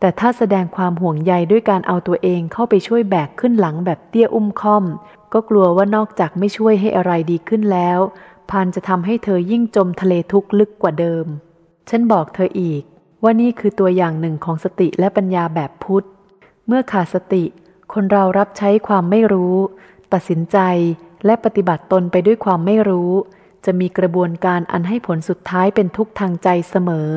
แต่ถ้าแสดงความห่วงใยด้วยการเอาตัวเองเข้าไปช่วยแบกขึ้นหลังแบบเตี้ยอุ้มค่อม ก็กลัวว่านอกจากไม่ช่วยให้อะไรดีขึ้นแล้วพันจะทำให้เธอยิ่งจมทะเลทุกข์ลึกกว่าเดิม ฉันบอกเธออีก ว่านี่คือตัวอย่างหนึ่งของสติและปัญญาแบบพุทธ เมื่อขาดสติ คนเรารับใช้ความไม่รู้ ตัดสินใจและปฏิบัติตนไปด้วยความไม่รู้ จะมีกระบวนการอันให้ผลสุดท้ายเป็นทุกข์ทางใจเสมอ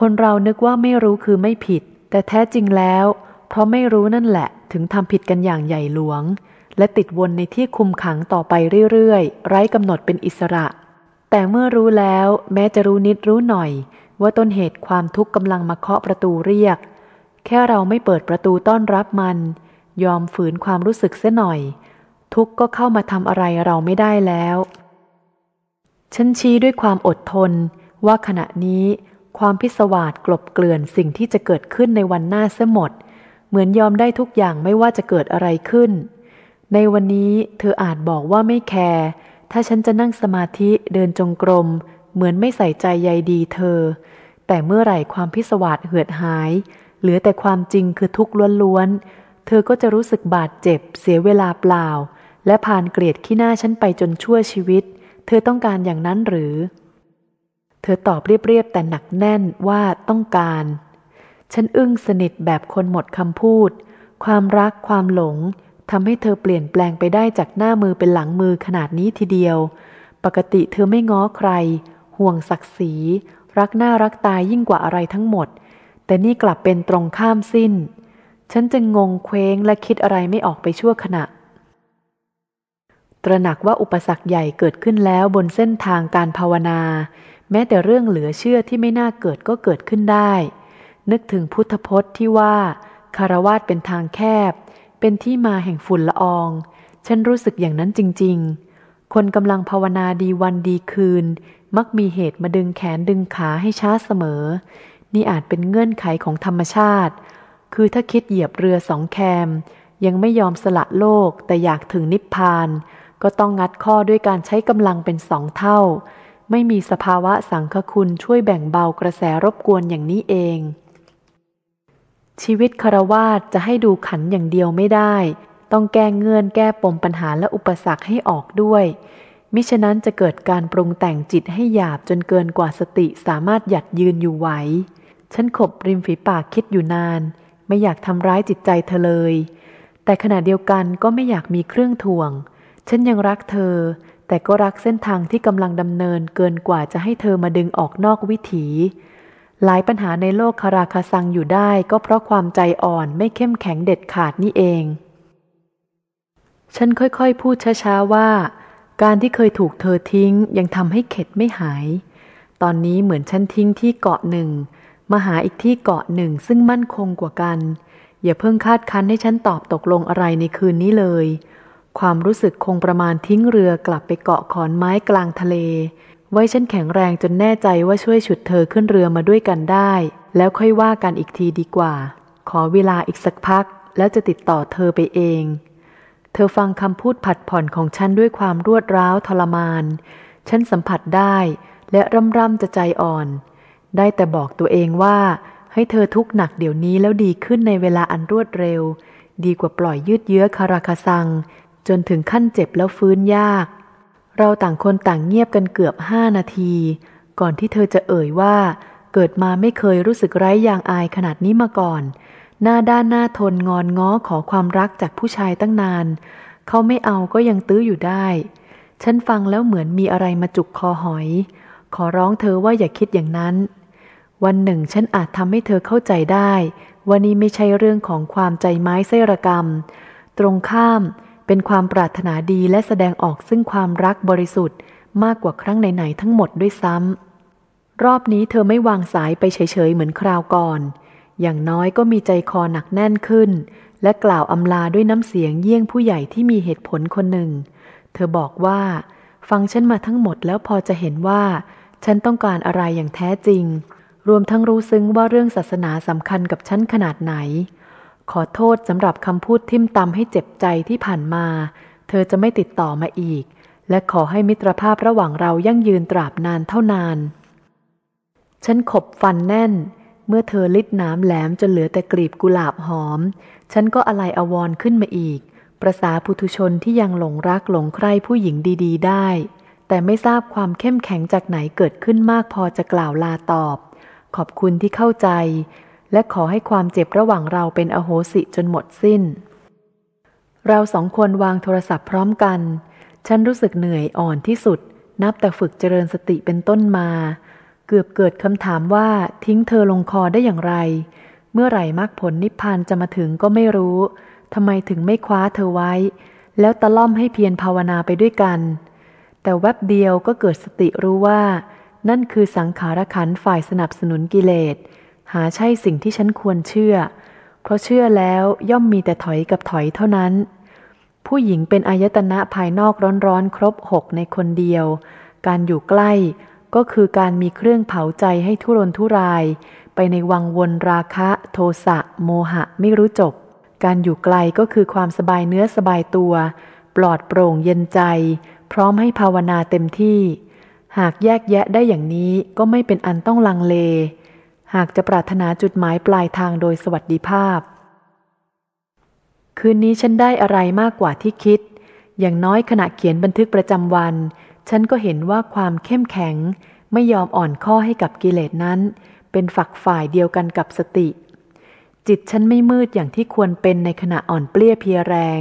คนเรานึกว่าไม่รู้คือไม่ผิด แต่แท้จริงแล้ว เพราะไม่รู้นั่นแหละ ถึงทำผิดกันอย่างใหญ่หลวง และติดวนในที่คุมขังต่อไปเรื่อยๆ ไร้กำหนดเป็นอิสระ แต่เมื่อรู้แล้ว แม้จะรู้นิดรู้หน่อย ว่าต้นเหตุความทุกข์กำลังมาเคาะประตูเรียก แค่เราไม่เปิดประตูต้อนรับมัน ยอมฝืนความรู้สึกเสียหน่อย ทุกก็เข้ามาทำอะไรเราไม่ได้แล้ว ฉันชี้ด้วยความอดทนว่าขณะนี้ความพิศวาสกลบเกลื่อนสิ่งที่จะเกิดขึ้นในวันหน้าเสียหมด เหมือนยอมได้ทุกอย่างไม่ว่าจะเกิดอะไรขึ้น ในวันนี้เธออาจบอกว่าไม่แคร์ถ้าฉันจะนั่งสมาธิเดินจงกรม เหมือนไม่ใส่ใจใยดีเธอ แต่เมื่อไหร่ความพิศวาสเหือดหาย เหลือแต่ความจริงคือทุกข์ล้วนๆ เธอก็จะรู้สึกบาดเจ็บ เสียเวลาเปล่า และผ่านเกลียดขี้หน้าฉันไปจนชั่วชีวิต เธอต้องการอย่างนั้นหรือ เธอตอบเรียบๆแต่หนักแน่นว่าต้องการ ฉันอึ้งสนิทแบบคนหมดคำพูด ความรักความหลงทำให้เธอเปลี่ยนแปลงไปได้จากหน้ามือเป็นหลังมือขนาดนี้ทีเดียว ปกติเธอไม่ง้อใคร ห่วงศักดิ์ศรี รักหน้ารักตายยิ่งกว่าอะไรทั้งหมด แต่นี่กลับเป็นตรงข้ามสิ้น ฉันจึงงงเคว้งและคิดอะไรไม่ออกไปชั่วขณะ ตระหนักว่าอุปสรรคใหญ่เกิดขึ้นแล้วบนเส้นทางการภาวนา แม้แต่เรื่องเหลือเชื่อที่ไม่น่าเกิดก็เกิดขึ้นได้ นึกถึงพุทธพจน์ที่ว่าคารวาสเป็นทางแคบ เป็นที่มาแห่งฝุ่นละออง ฉันรู้สึกอย่างนั้นจริง ๆ คนกำลังภาวนาดีวันดีคืน มักมีเหตุมาดึงแขนดึงขาให้ช้าเสมอ นี่อาจเป็นเงื่อนไขของธรรมชาติ คือถ้าคิดเหยียบเรือสองแคม ยังไม่ยอมสละโลกแต่อยากถึงนิพพาน ก็ต้องงัดข้อด้วยการใช้กำลังเป็นสองเท่า ไม่มีสภาวะสังฆคุณช่วยแบ่งเบากระแสรบกวนอย่างนี้เอง ชีวิตคารวาสจะให้ดูขันอย่างเดียวไม่ได้ ต้องแก้เงื่อนแก้ปมปัญหาและอุปสรรคให้ออกด้วยมิฉะนั้นจะเกิดการปรุงแต่งจิตให้หยาบจนเกินกว่าสติสามารถหยัดยืนอยู่ไหว ฉันขบริมฝีปากคิดอยู่นาน ไม่อยากทำร้ายจิตใจเธอเลย แต่ขณะเดียวกันก็ไม่อยากมีเครื่องถ่วง ฉันยังรักเธอ แต่ก็รักเส้นทางที่กำลังดำเนินเกินกว่าจะให้เธอมาดึงออกนอกวิถี หลายปัญหาในโลกคาราคาซังอยู่ได้ก็เพราะความใจอ่อนไม่เข้มแข็งเด็ดขาดนี่เอง ฉันค่อยๆ พูดช้าๆว่า การที่เคยถูกเธอทิ้งยังทำให้เข็ดไม่หาย ตอนนี้เหมือนฉันทิ้งที่เกาะหนึ่ง มาหาอีกที่เกาะหนึ่งซึ่งมั่นคงกว่ากัน อย่าเพิ่งคาดคั้นให้ฉันตอบตกลงอะไรในคืนนี้เลย ความรู้สึกคงประมาณทิ้งเรือกลับไปเกาะขอนไม้กลางทะเล ไว้ฉันแข็งแรงจนแน่ใจว่าช่วยฉุดเธอขึ้นเรือมาด้วยกันได้ แล้วค่อยว่ากันอีกทีดีกว่า ขอเวลาอีกสักพัก แล้วจะติดต่อเธอไปเอง เธอฟังคำพูดผัดผ่อนของฉันด้วยความรวดร้าวทรมาน ฉันสัมผัสได้ และร่ำร่ำจะใจอ่อน ได้แต่บอกตัวเองว่า ให้เธอทุกข์หนักเดี๋ยวนี้แล้วดีขึ้นในเวลาอันรวดเร็ว ดีกว่าปล่อยยืดเยื้อคาราคาซัง จนถึงขั้นเจ็บแล้วฟื้นยาก เราต่างคนต่างเงียบกันเกือบห้านาที ก่อนที่เธอจะเอ่ยว่า เกิดมาไม่เคยรู้สึกไร้ยางอายขนาดนี้มาก่อน หน้าด้านหน้าทนงอนง้อขอความรักจากผู้ชายตั้งนาน เขาไม่เอาก็ยังตื้ออยู่ได้ ฉันฟังแล้วเหมือนมีอะไรมาจุกคอหอย ขอร้องเธอว่าอย่าคิดอย่างนั้น วันหนึ่งฉันอาจทำให้เธอเข้าใจได้ว่านี่ไม่ใช่เรื่องของความใจไม้ไสระกรรม ตรงข้ามเป็นความปรารถนาดีและแสดงออกซึ่งความรักบริสุทธิ์มากกว่าครั้งไหนๆทั้งหมดด้วยซ้ำรอบนี้เธอไม่วางสายไปเฉยๆเหมือนคราวก่อน อย่างน้อยก็มีใจคอหนักแน่นขึ้น และกล่าวอำลาด้วยน้ำเสียงเยี่ยงผู้ใหญ่ที่มีเหตุผลคนหนึ่ง เธอบอกว่า ฟังฉันมาทั้งหมดแล้วพอจะเห็นว่า ฉันต้องการอะไรอย่างแท้จริง รวมทั้งรู้ซึ้งว่าเรื่องศาสนาสำคัญกับฉันขนาดไหน ขอโทษสำหรับคำพูดทิมตำให้เจ็บใจที่ผ่านมา เธอจะไม่ติดต่อมาอีก และขอให้มิตรภาพระหว่างเรายั่งยืนตราบนานเท่านาน ฉันขบฟันแน่น เมื่อเธอลิดน้ำแหลมจนเหลือแต่กลีบกุหลาบหอม ฉันก็อะไรอวรขึ้นมาอีก ประสาปุถุชนที่ยังหลงรักหลงใครผู้หญิงดี ๆ ได้แต่ไม่ทราบความเข้มแข็งจากไหนเกิดขึ้นมากพอจะกล่าวลาตอบ ขอบคุณที่เข้าใจ และขอให้ความเจ็บระหว่างเราเป็นอโหสิจนหมดสิ้น เราสองคนวางโทรศัพท์พร้อมกัน ฉันรู้สึกเหนื่อยอ่อนที่สุด นับแต่ฝึกเจริญสติเป็นต้นมา เกือบเกิดคำถามว่าทิ้งเธอลงคอได้อย่างไร เมื่อไหร่มรรคผลนิพพานจะมาถึงก็ไม่รู้ทำไมถึงไม่คว้าเธอไว้ แล้วตะล่อมให้เพียรภาวนาไปด้วยกัน แต่แวบเดียวก็เกิดสติรู้ว่า นั่นคือสังขารขันฝ่ายสนับสนุนกิเลส หาใช่สิ่งที่ฉันควรเชื่อ เพราะเชื่อแล้วย่อมมีแต่ถอยกับถอยเท่านั้น ผู้หญิงเป็นอายตนะภายนอกร้อนๆ ครบหกในคนเดียว การอยู่ใกล้ก็คือการมีเครื่องเผาใจให้ทุรนทุราย ไปในวังวนราคะโทสะโมหะไม่รู้จบ การอยู่ไกลก็คือความสบายเนื้อสบายตัว ปลอดโปร่งเย็นใจ พร้อมให้ภาวนาเต็มที่ หากแยกแยะได้อย่างนี้ก็ไม่เป็นอันต้องลังเล หากจะปรารถนาจุดหมายปลายทางโดยสวัสดิภาพ คืนนี้ฉันได้อะไรมากกว่าที่คิด อย่างน้อยขณะเขียนบันทึกประจำวัน ฉันก็เห็นว่าความเข้มแข็ง ไม่ยอมอ่อนข้อให้กับกิเลสนั้น เป็นฝักฝ่ายเดียวกันกับสติ จิตฉันไม่มืดอย่างที่ควรเป็นในขณะอ่อนเปลี้ยเพียแรง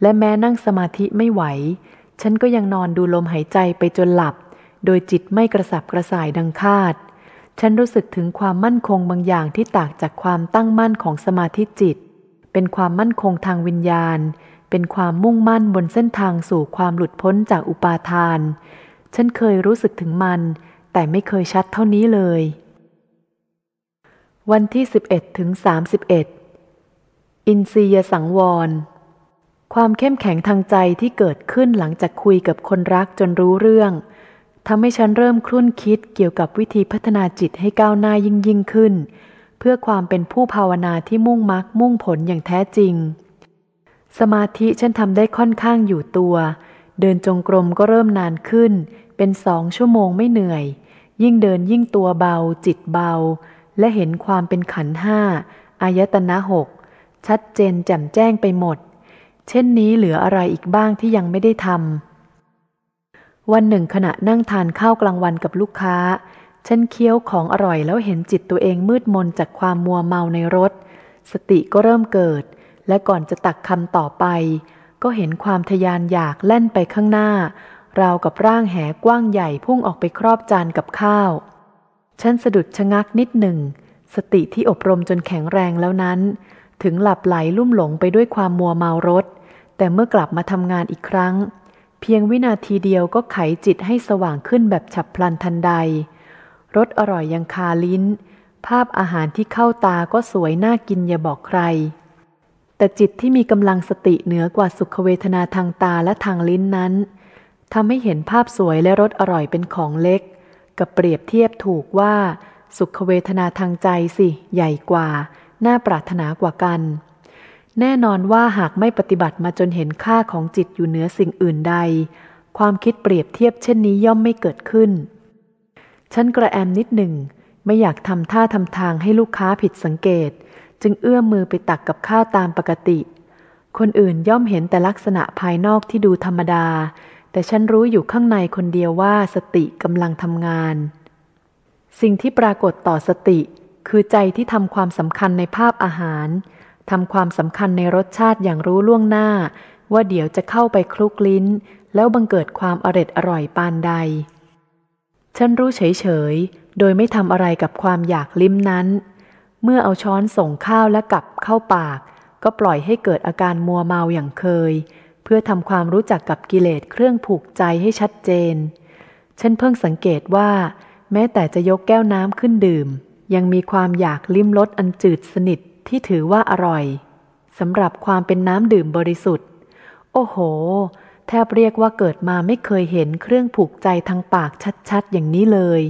และแม้นั่งสมาธิไม่ไหว ฉันก็ยังนอนดูลมหายใจไปจนหลับ โดยจิตไม่กระสับกระส่ายดังคาด ฉันรู้สึกถึงความมั่นคงบางอย่างที่ต่างจากความตั้งมั่นของสมาธิจิต เป็นความมั่นคงทางวิญญาณ เป็นความมุ่งมั่นบนเส้นทางสู่ความหลุดพ้นจากอุปาทาน ฉันเคยรู้สึกถึงมัน แต่ไม่เคยชัดเท่านี้เลย วันที่ 11ถึง31 อินทรียสังวรความเข้มแข็งทางใจที่เกิดขึ้นหลังจากคุยกับคนรักจนรู้เรื่อง ทำให้ฉันเริ่มครุ่นคิดเกี่ยวกับวิธีพัฒนาจิตให้ก้าวหน้ายิ่งยิ่งขึ้น เพื่อความเป็นผู้ภาวนาที่มุ่งมักมุ่งผลอย่างแท้จริง สมาธิฉันทำได้ค่อนข้างอยู่ตัว เดินจงกรมก็เริ่มนานขึ้น เป็นสองชั่วโมงไม่เหนื่อย ยิ่งเดินยิ่งตัวเบา จิตเบา และเห็นความเป็นขันห้าอายตนะหกชัดเจนแจ่มแจ้งไปหมด เช่นนี้เหลืออะไรอีกบ้างที่ยังไม่ได้ทำ วันหนึ่งขณะนั่งทานข้าวกลางวันกับลูกค้า ฉันเคี้ยวของอร่อยแล้วเห็นจิตตัวเองมืดมนจากความมัวเมาในรถ สติก็เริ่มเกิด และก่อนจะตักคำต่อไป ก็เห็นความทยานอยากแล่นไปข้างหน้า ราวกับร่างแหกว้างใหญ่พุ่งออกไปครอบจานกับข้าว ฉันสะดุดชะงักนิดหนึ่ง สติที่อบรมจนแข็งแรงแล้วนั้น ถึงหลับไหลลุ่มหลงไปด้วยความมัวเมารถ แต่เมื่อกลับมาทำงานอีกครั้ง เพียงวินาทีเดียวก็ไขจิตให้สว่างขึ้นแบบฉับพลันทันใด รสอร่อยยังคาลิ้น ภาพอาหารที่เข้าตาก็สวยน่ากินอย่าบอกใคร แต่จิตที่มีกำลังสติเหนือกว่าสุขเวทนาทางตาและทางลิ้นนั้นทำให้เห็นภาพสวยและรสอร่อยเป็นของเล็ก กับเปรียบเทียบถูกว่า สุขเวทนาทางใจสิ ใหญ่กว่า น่าปรารถนากว่ากัน แน่นอนว่าหากไม่ปฏิบัติมาจนเห็นค่าของจิตอยู่เหนือสิ่งอื่นใด ความคิดเปรียบเทียบเช่นนี้ย่อมไม่เกิดขึ้น ฉันกระแอมนิดหนึ่ง ไม่อยากทำท่าทำทางให้ลูกค้าผิดสังเกต จึงเอื้อมมือไปตักกับข้าวตามปกติ คนอื่นย่อมเห็นแต่ลักษณะภายนอกที่ดูธรรมดา แต่ฉันรู้อยู่ข้างในคนเดียวว่าสติกำลังทำงาน สิ่งที่ปรากฏต่อสติ คือใจที่ทำความสำคัญในภาพอาหาร ทำความสำคัญในรสชาติอย่างรู้ล่วงหน้า ว่าเดี๋ยวจะเข้าไปคลุกลิ้น แล้วบังเกิดความอร็ดอร่อยปานใด ฉันรู้เฉยๆ โดยไม่ทำอะไรกับความอยากลิ้มนั้น เมื่อเอาช้อนส่งข้าวและกับเข้าปาก ก็ปล่อยให้เกิดอาการมัวเมาอย่างเคย เพื่อทำความรู้จักกับกิเลสเครื่องผูกใจให้ชัดเจน ฉันเพิ่งสังเกตว่า แม้แต่จะยกแก้วน้ำขึ้นดื่ม ยังมีความอยากลิ้มรสอันจืดสนิท ที่ถือว่าอร่อยสำหรับความเป็นน้ำดื่มบริสุทธิ์ โอ้โห แทบเรียกว่าเกิดมาไม่เคยเห็นเครื่องผูกใจทางปากชัดๆ อย่างนี้เลย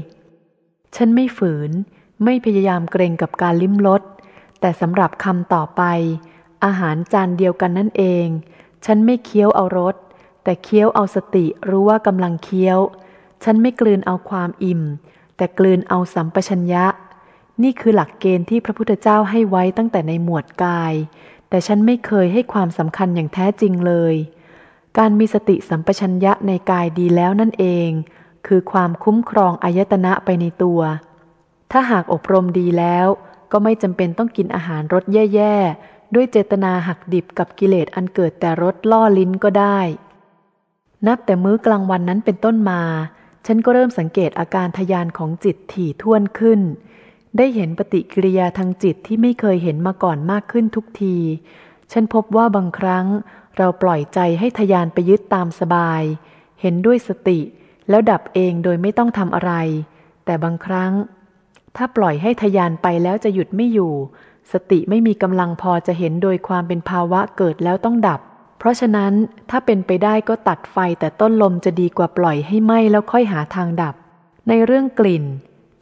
ฉันไม่ฝืน ไม่พยายามเกรงกับการลิ้มรสแต่สำหรับคำต่อไป อาหารจานเดียวกันนั่นเอง ฉันไม่เคี้ยวเอารสแต่เคี้ยวเอาสติรู้ว่ากำลังเคี้ยว ฉันไม่กลืนเอาความอิ่ม แต่กลืนเอาสัมปชัญญะ นี่คือหลักเกณฑ์ที่พระพุทธเจ้าให้ไว้ตั้งแต่ในหมวดกาย แต่ฉันไม่เคยให้ความสำคัญอย่างแท้จริงเลย การมีสติสัมปชัญญะในกายดีแล้วนั่นเอง คือความคุ้มครองอายตนะไปในตัว ถ้าหากอบรมดีแล้ว ก็ไม่จำเป็นต้องกินอาหารรสแย่ๆ ด้วยเจตนาหักดิบกับกิเลสอันเกิดแต่รสล่อลิ้นก็ได้ นับแต่มื้อกลางวันนั้นเป็นต้นมา ฉันก็เริ่มสังเกตอาการทยานของจิตถี่ท่วนขึ้น ได้เห็นปฏิกิริยาทางจิตที่ไม่เคยเห็นมาก่อนมากขึ้นทุกที ฉันพบว่าบางครั้งเราปล่อยใจให้ทยานไปยึดตามสบาย เห็นด้วยสติ แล้วดับเองโดยไม่ต้องทำอะไร แต่บางครั้ง ถ้าปล่อยให้ทยานไปแล้วจะหยุดไม่อยู่ สติไม่มีกำลังพอจะเห็นโดยความเป็นภาวะเกิดแล้วต้องดับ เพราะฉะนั้นถ้าเป็นไปได้ก็ตัดไฟแต่ต้นลมจะดีกว่าปล่อยให้ไหม้แล้วค่อยหาทางดับ ในเรื่องกลิ่น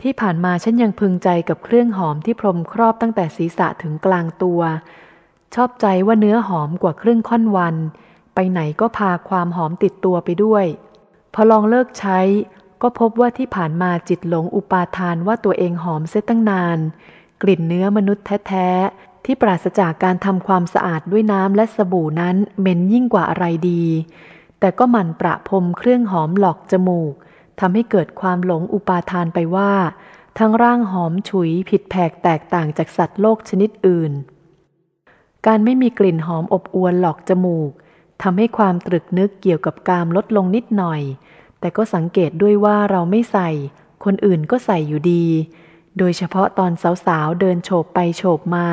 ที่ผ่านมาฉันยังพึงใจกับเครื่องหอมที่พรมครอบตั้งแต่ศีรษะถึงกลางตัว ชอบใจว่าเนื้อหอมกว่าเครึ่องค่อนวัน ไปไหนก็พาความหอมติดตัวไปด้วย พอลองเลิกใช้ ก็พบว่าที่ผ่านมาจิตหลงอุปาทานว่าตัวเองหอมเสียตั้งนาน กลิ่นเนื้อมนุษย์แท้ๆ ที่ปราศจากการทำความสะอาดด้วยน้ำและสบู่นั้นเหม็นยิ่งกว่าอะไรดี แต่ก็หมั่นประพรมเครื่องหอมหลอกจมูก ทำให้เกิดความหลงอุปาทานไปว่า ทั้งร่างหอมฉุยผิดแผกแตกต่างจากสัตว์โลกชนิดอื่น การไม่มีกลิ่นหอมอบอวลหลอกจมูกทำให้ความตรึกนึกเกี่ยวกับกามลดลงนิดหน่อย แต่ก็สังเกตด้วยว่าเราไม่ใส่ คนอื่นก็ใส่อยู่ดี โดยเฉพาะตอนสาวๆ เดินโฉบไปโฉบมา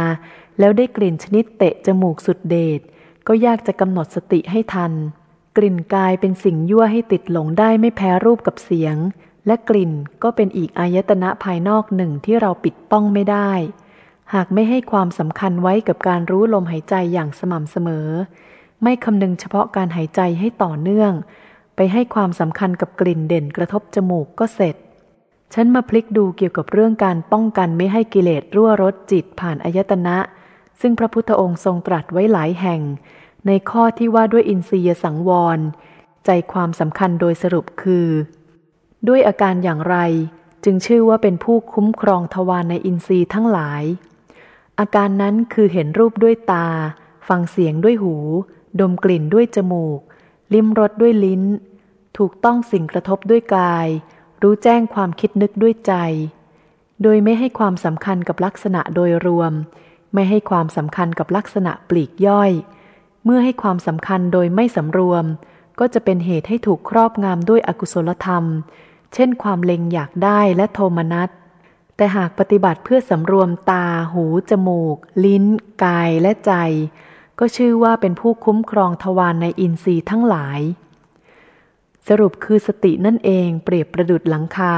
แล้วได้กลิ่นชนิดเตะจมูกสุดเดชก็ยากจะกำหนดสติให้ทัน กลิ่นกายเป็นสิ่งยั่วให้ติดหลงได้ไม่แพ้รูปกับเสียง และกลิ่นก็เป็นอีกอายตนะภายนอกหนึ่งที่เราปิดป้องไม่ได้ หากไม่ให้ความสำคัญไว้กับการรู้ลมหายใจอย่างสม่ำเสมอ ไม่คำนึงเฉพาะการหายใจให้ต่อเนื่อง ไปให้ความสำคัญกับกลิ่นเด่นกระทบจมูกก็เสร็จ ฉันมาพลิกดูเกี่ยวกับเรื่องการป้องกันไม่ให้กิเลสรั่วรสจิตผ่านอายตนะ ซึ่งพระพุทธองค์ทรงตรัสไว้หลายแห่ง ในข้อที่ว่าด้วยอินทรียสังวร ใจความสำคัญโดยสรุปคือ ด้วยอาการอย่างไรจึงชื่อว่าเป็นผู้คุ้มครองทวารในอินทรีย์ทั้งหลาย อาการนั้นคือเห็นรูปด้วยตา ฟังเสียงด้วยหู ดมกลิ่นด้วยจมูก ลิ้มรสด้วยลิ้น ถูกต้องสิ่งกระทบด้วยกาย รู้แจ้งความคิดนึกด้วยใจ โดยไม่ให้ความสำคัญกับลักษณะโดยรวม ไม่ให้ความสำคัญกับลักษณะปลีกย่อย เมื่อให้ความสำคัญโดยไม่สำรวม ก็จะเป็นเหตุให้ถูกครอบงำด้วยอกุศลธรรม เช่นความเล็งอยากได้และโทมนัส แต่หากปฏิบัติเพื่อสำรวมตา หู จมูก ลิ้น กายและใจ ก็ชื่อว่าเป็นผู้คุ้มครองทวารในอินทรีย์ทั้งหลาย สรุปคือสตินั่นเองเปรียบประดุดหลังคา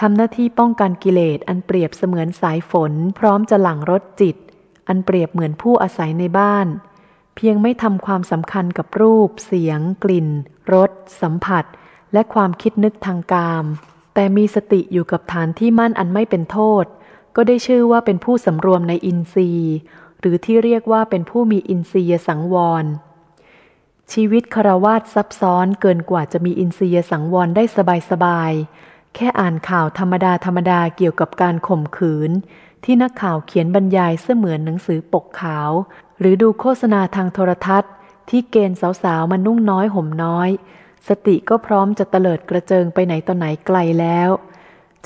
ทำหน้าที่ป้องกันกิเลสอันเปรียบเสมือนสายฝน พร้อมจะหลั่งรถจิต อันเปรียบเหมือนผู้อาศัยในบ้าน เพียงไม่ทำความสำคัญกับรูป เสียง กลิ่น รส สัมผัส และความคิดนึกทางกาม แต่มีสติอยู่กับฐานที่มั่นอันไม่เป็นโทษ ก็ได้ชื่อว่าเป็นผู้สำรวมในอินทรีย์ หรือที่เรียกว่าเป็นผู้มีอินทรียสังวร ชีวิตคารวาสซับซ้อนเกินกว่าจะมีอินทรียสังวรได้สบายๆ แค่อ่านข่าวธรรมดาธรรมดาเกี่ยวกับการข่มขืน ที่นักข่าวเขียนบรรยายเสมือนหนังสือปกขาว หรือดูโฆษณาทางโทรทัศน์ ที่เกณฑ์สาวๆมานุ่งน้อยห่มน้อย สติก็พร้อมจะเตลิดกระเจิงไปไหนต่อไหนไกลแล้ว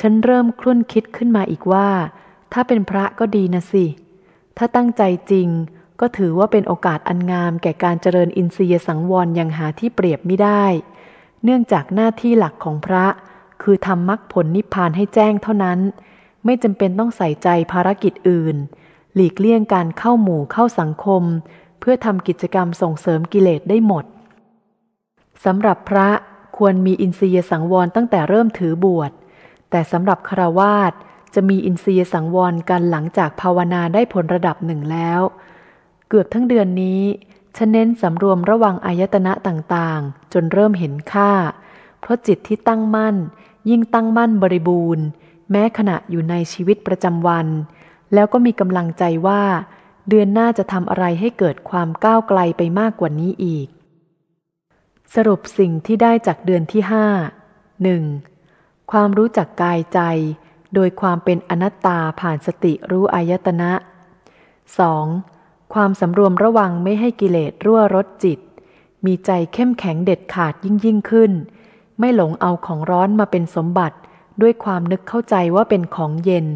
ฉันเริ่มคลุ่นคิดขึ้นมาอีกว่า ถ้าเป็นพระก็ดีนะสิ ถ้าตั้งใจจริงก็ถือว่าเป็นโอกาสอันงามแก่การเจริญอินทรียสังวรอย่างหาที่เปรียบไม่ได้ เนื่องจากหน้าที่หลักของพระ คือทำมรรคผลนิพพานให้แจ้งเท่านั้น ไม่จำเป็นต้องใส่ใจภารกิจอื่น หลีกเลี่ยงการเข้าหมู่เข้าสังคม เพื่อทำกิจกรรมส่งเสริมกิเลสได้หมดสำหรับพระควรมีอินทรียสังวรตั้งแต่เริ่มถือบวช แต่สำหรับคารวาสจะมีอินทรียสังวรกันหลังจากภาวนาได้ผลระดับหนึ่งแล้ว เกือบทั้งเดือนนี้ฉันเน้นสำรวมระวังอายตนะต่างๆ จนเริ่มเห็นค่า เพราะจิตที่ตั้งมั่น ยิ่งตั้งมั่นบริบูรณ์ แม้ขณะอยู่ในชีวิตประจำวัน แล้วก็มีกำลังใจว่า เดือนหน้าจะทำอะไรให้เกิดความก้าวไกลไปมากกว่านี้อีก สรุปสิ่งที่ได้จากเดือนที่ห้าหนึ่งความรู้จักกายใจ โดยความเป็นอนัตตาผ่านสติรู้อายตนะ 2. ความสำรวมระวังไม่ให้กิเลสรั่วรสจิต มีใจเข้มแข็งเด็ดขาดยิ่งยิ่งขึ้น ไม่หลงเอาของร้อนมาเป็นสมบัติ ด้วยความนึกเข้าใจว่าเป็นของเย็น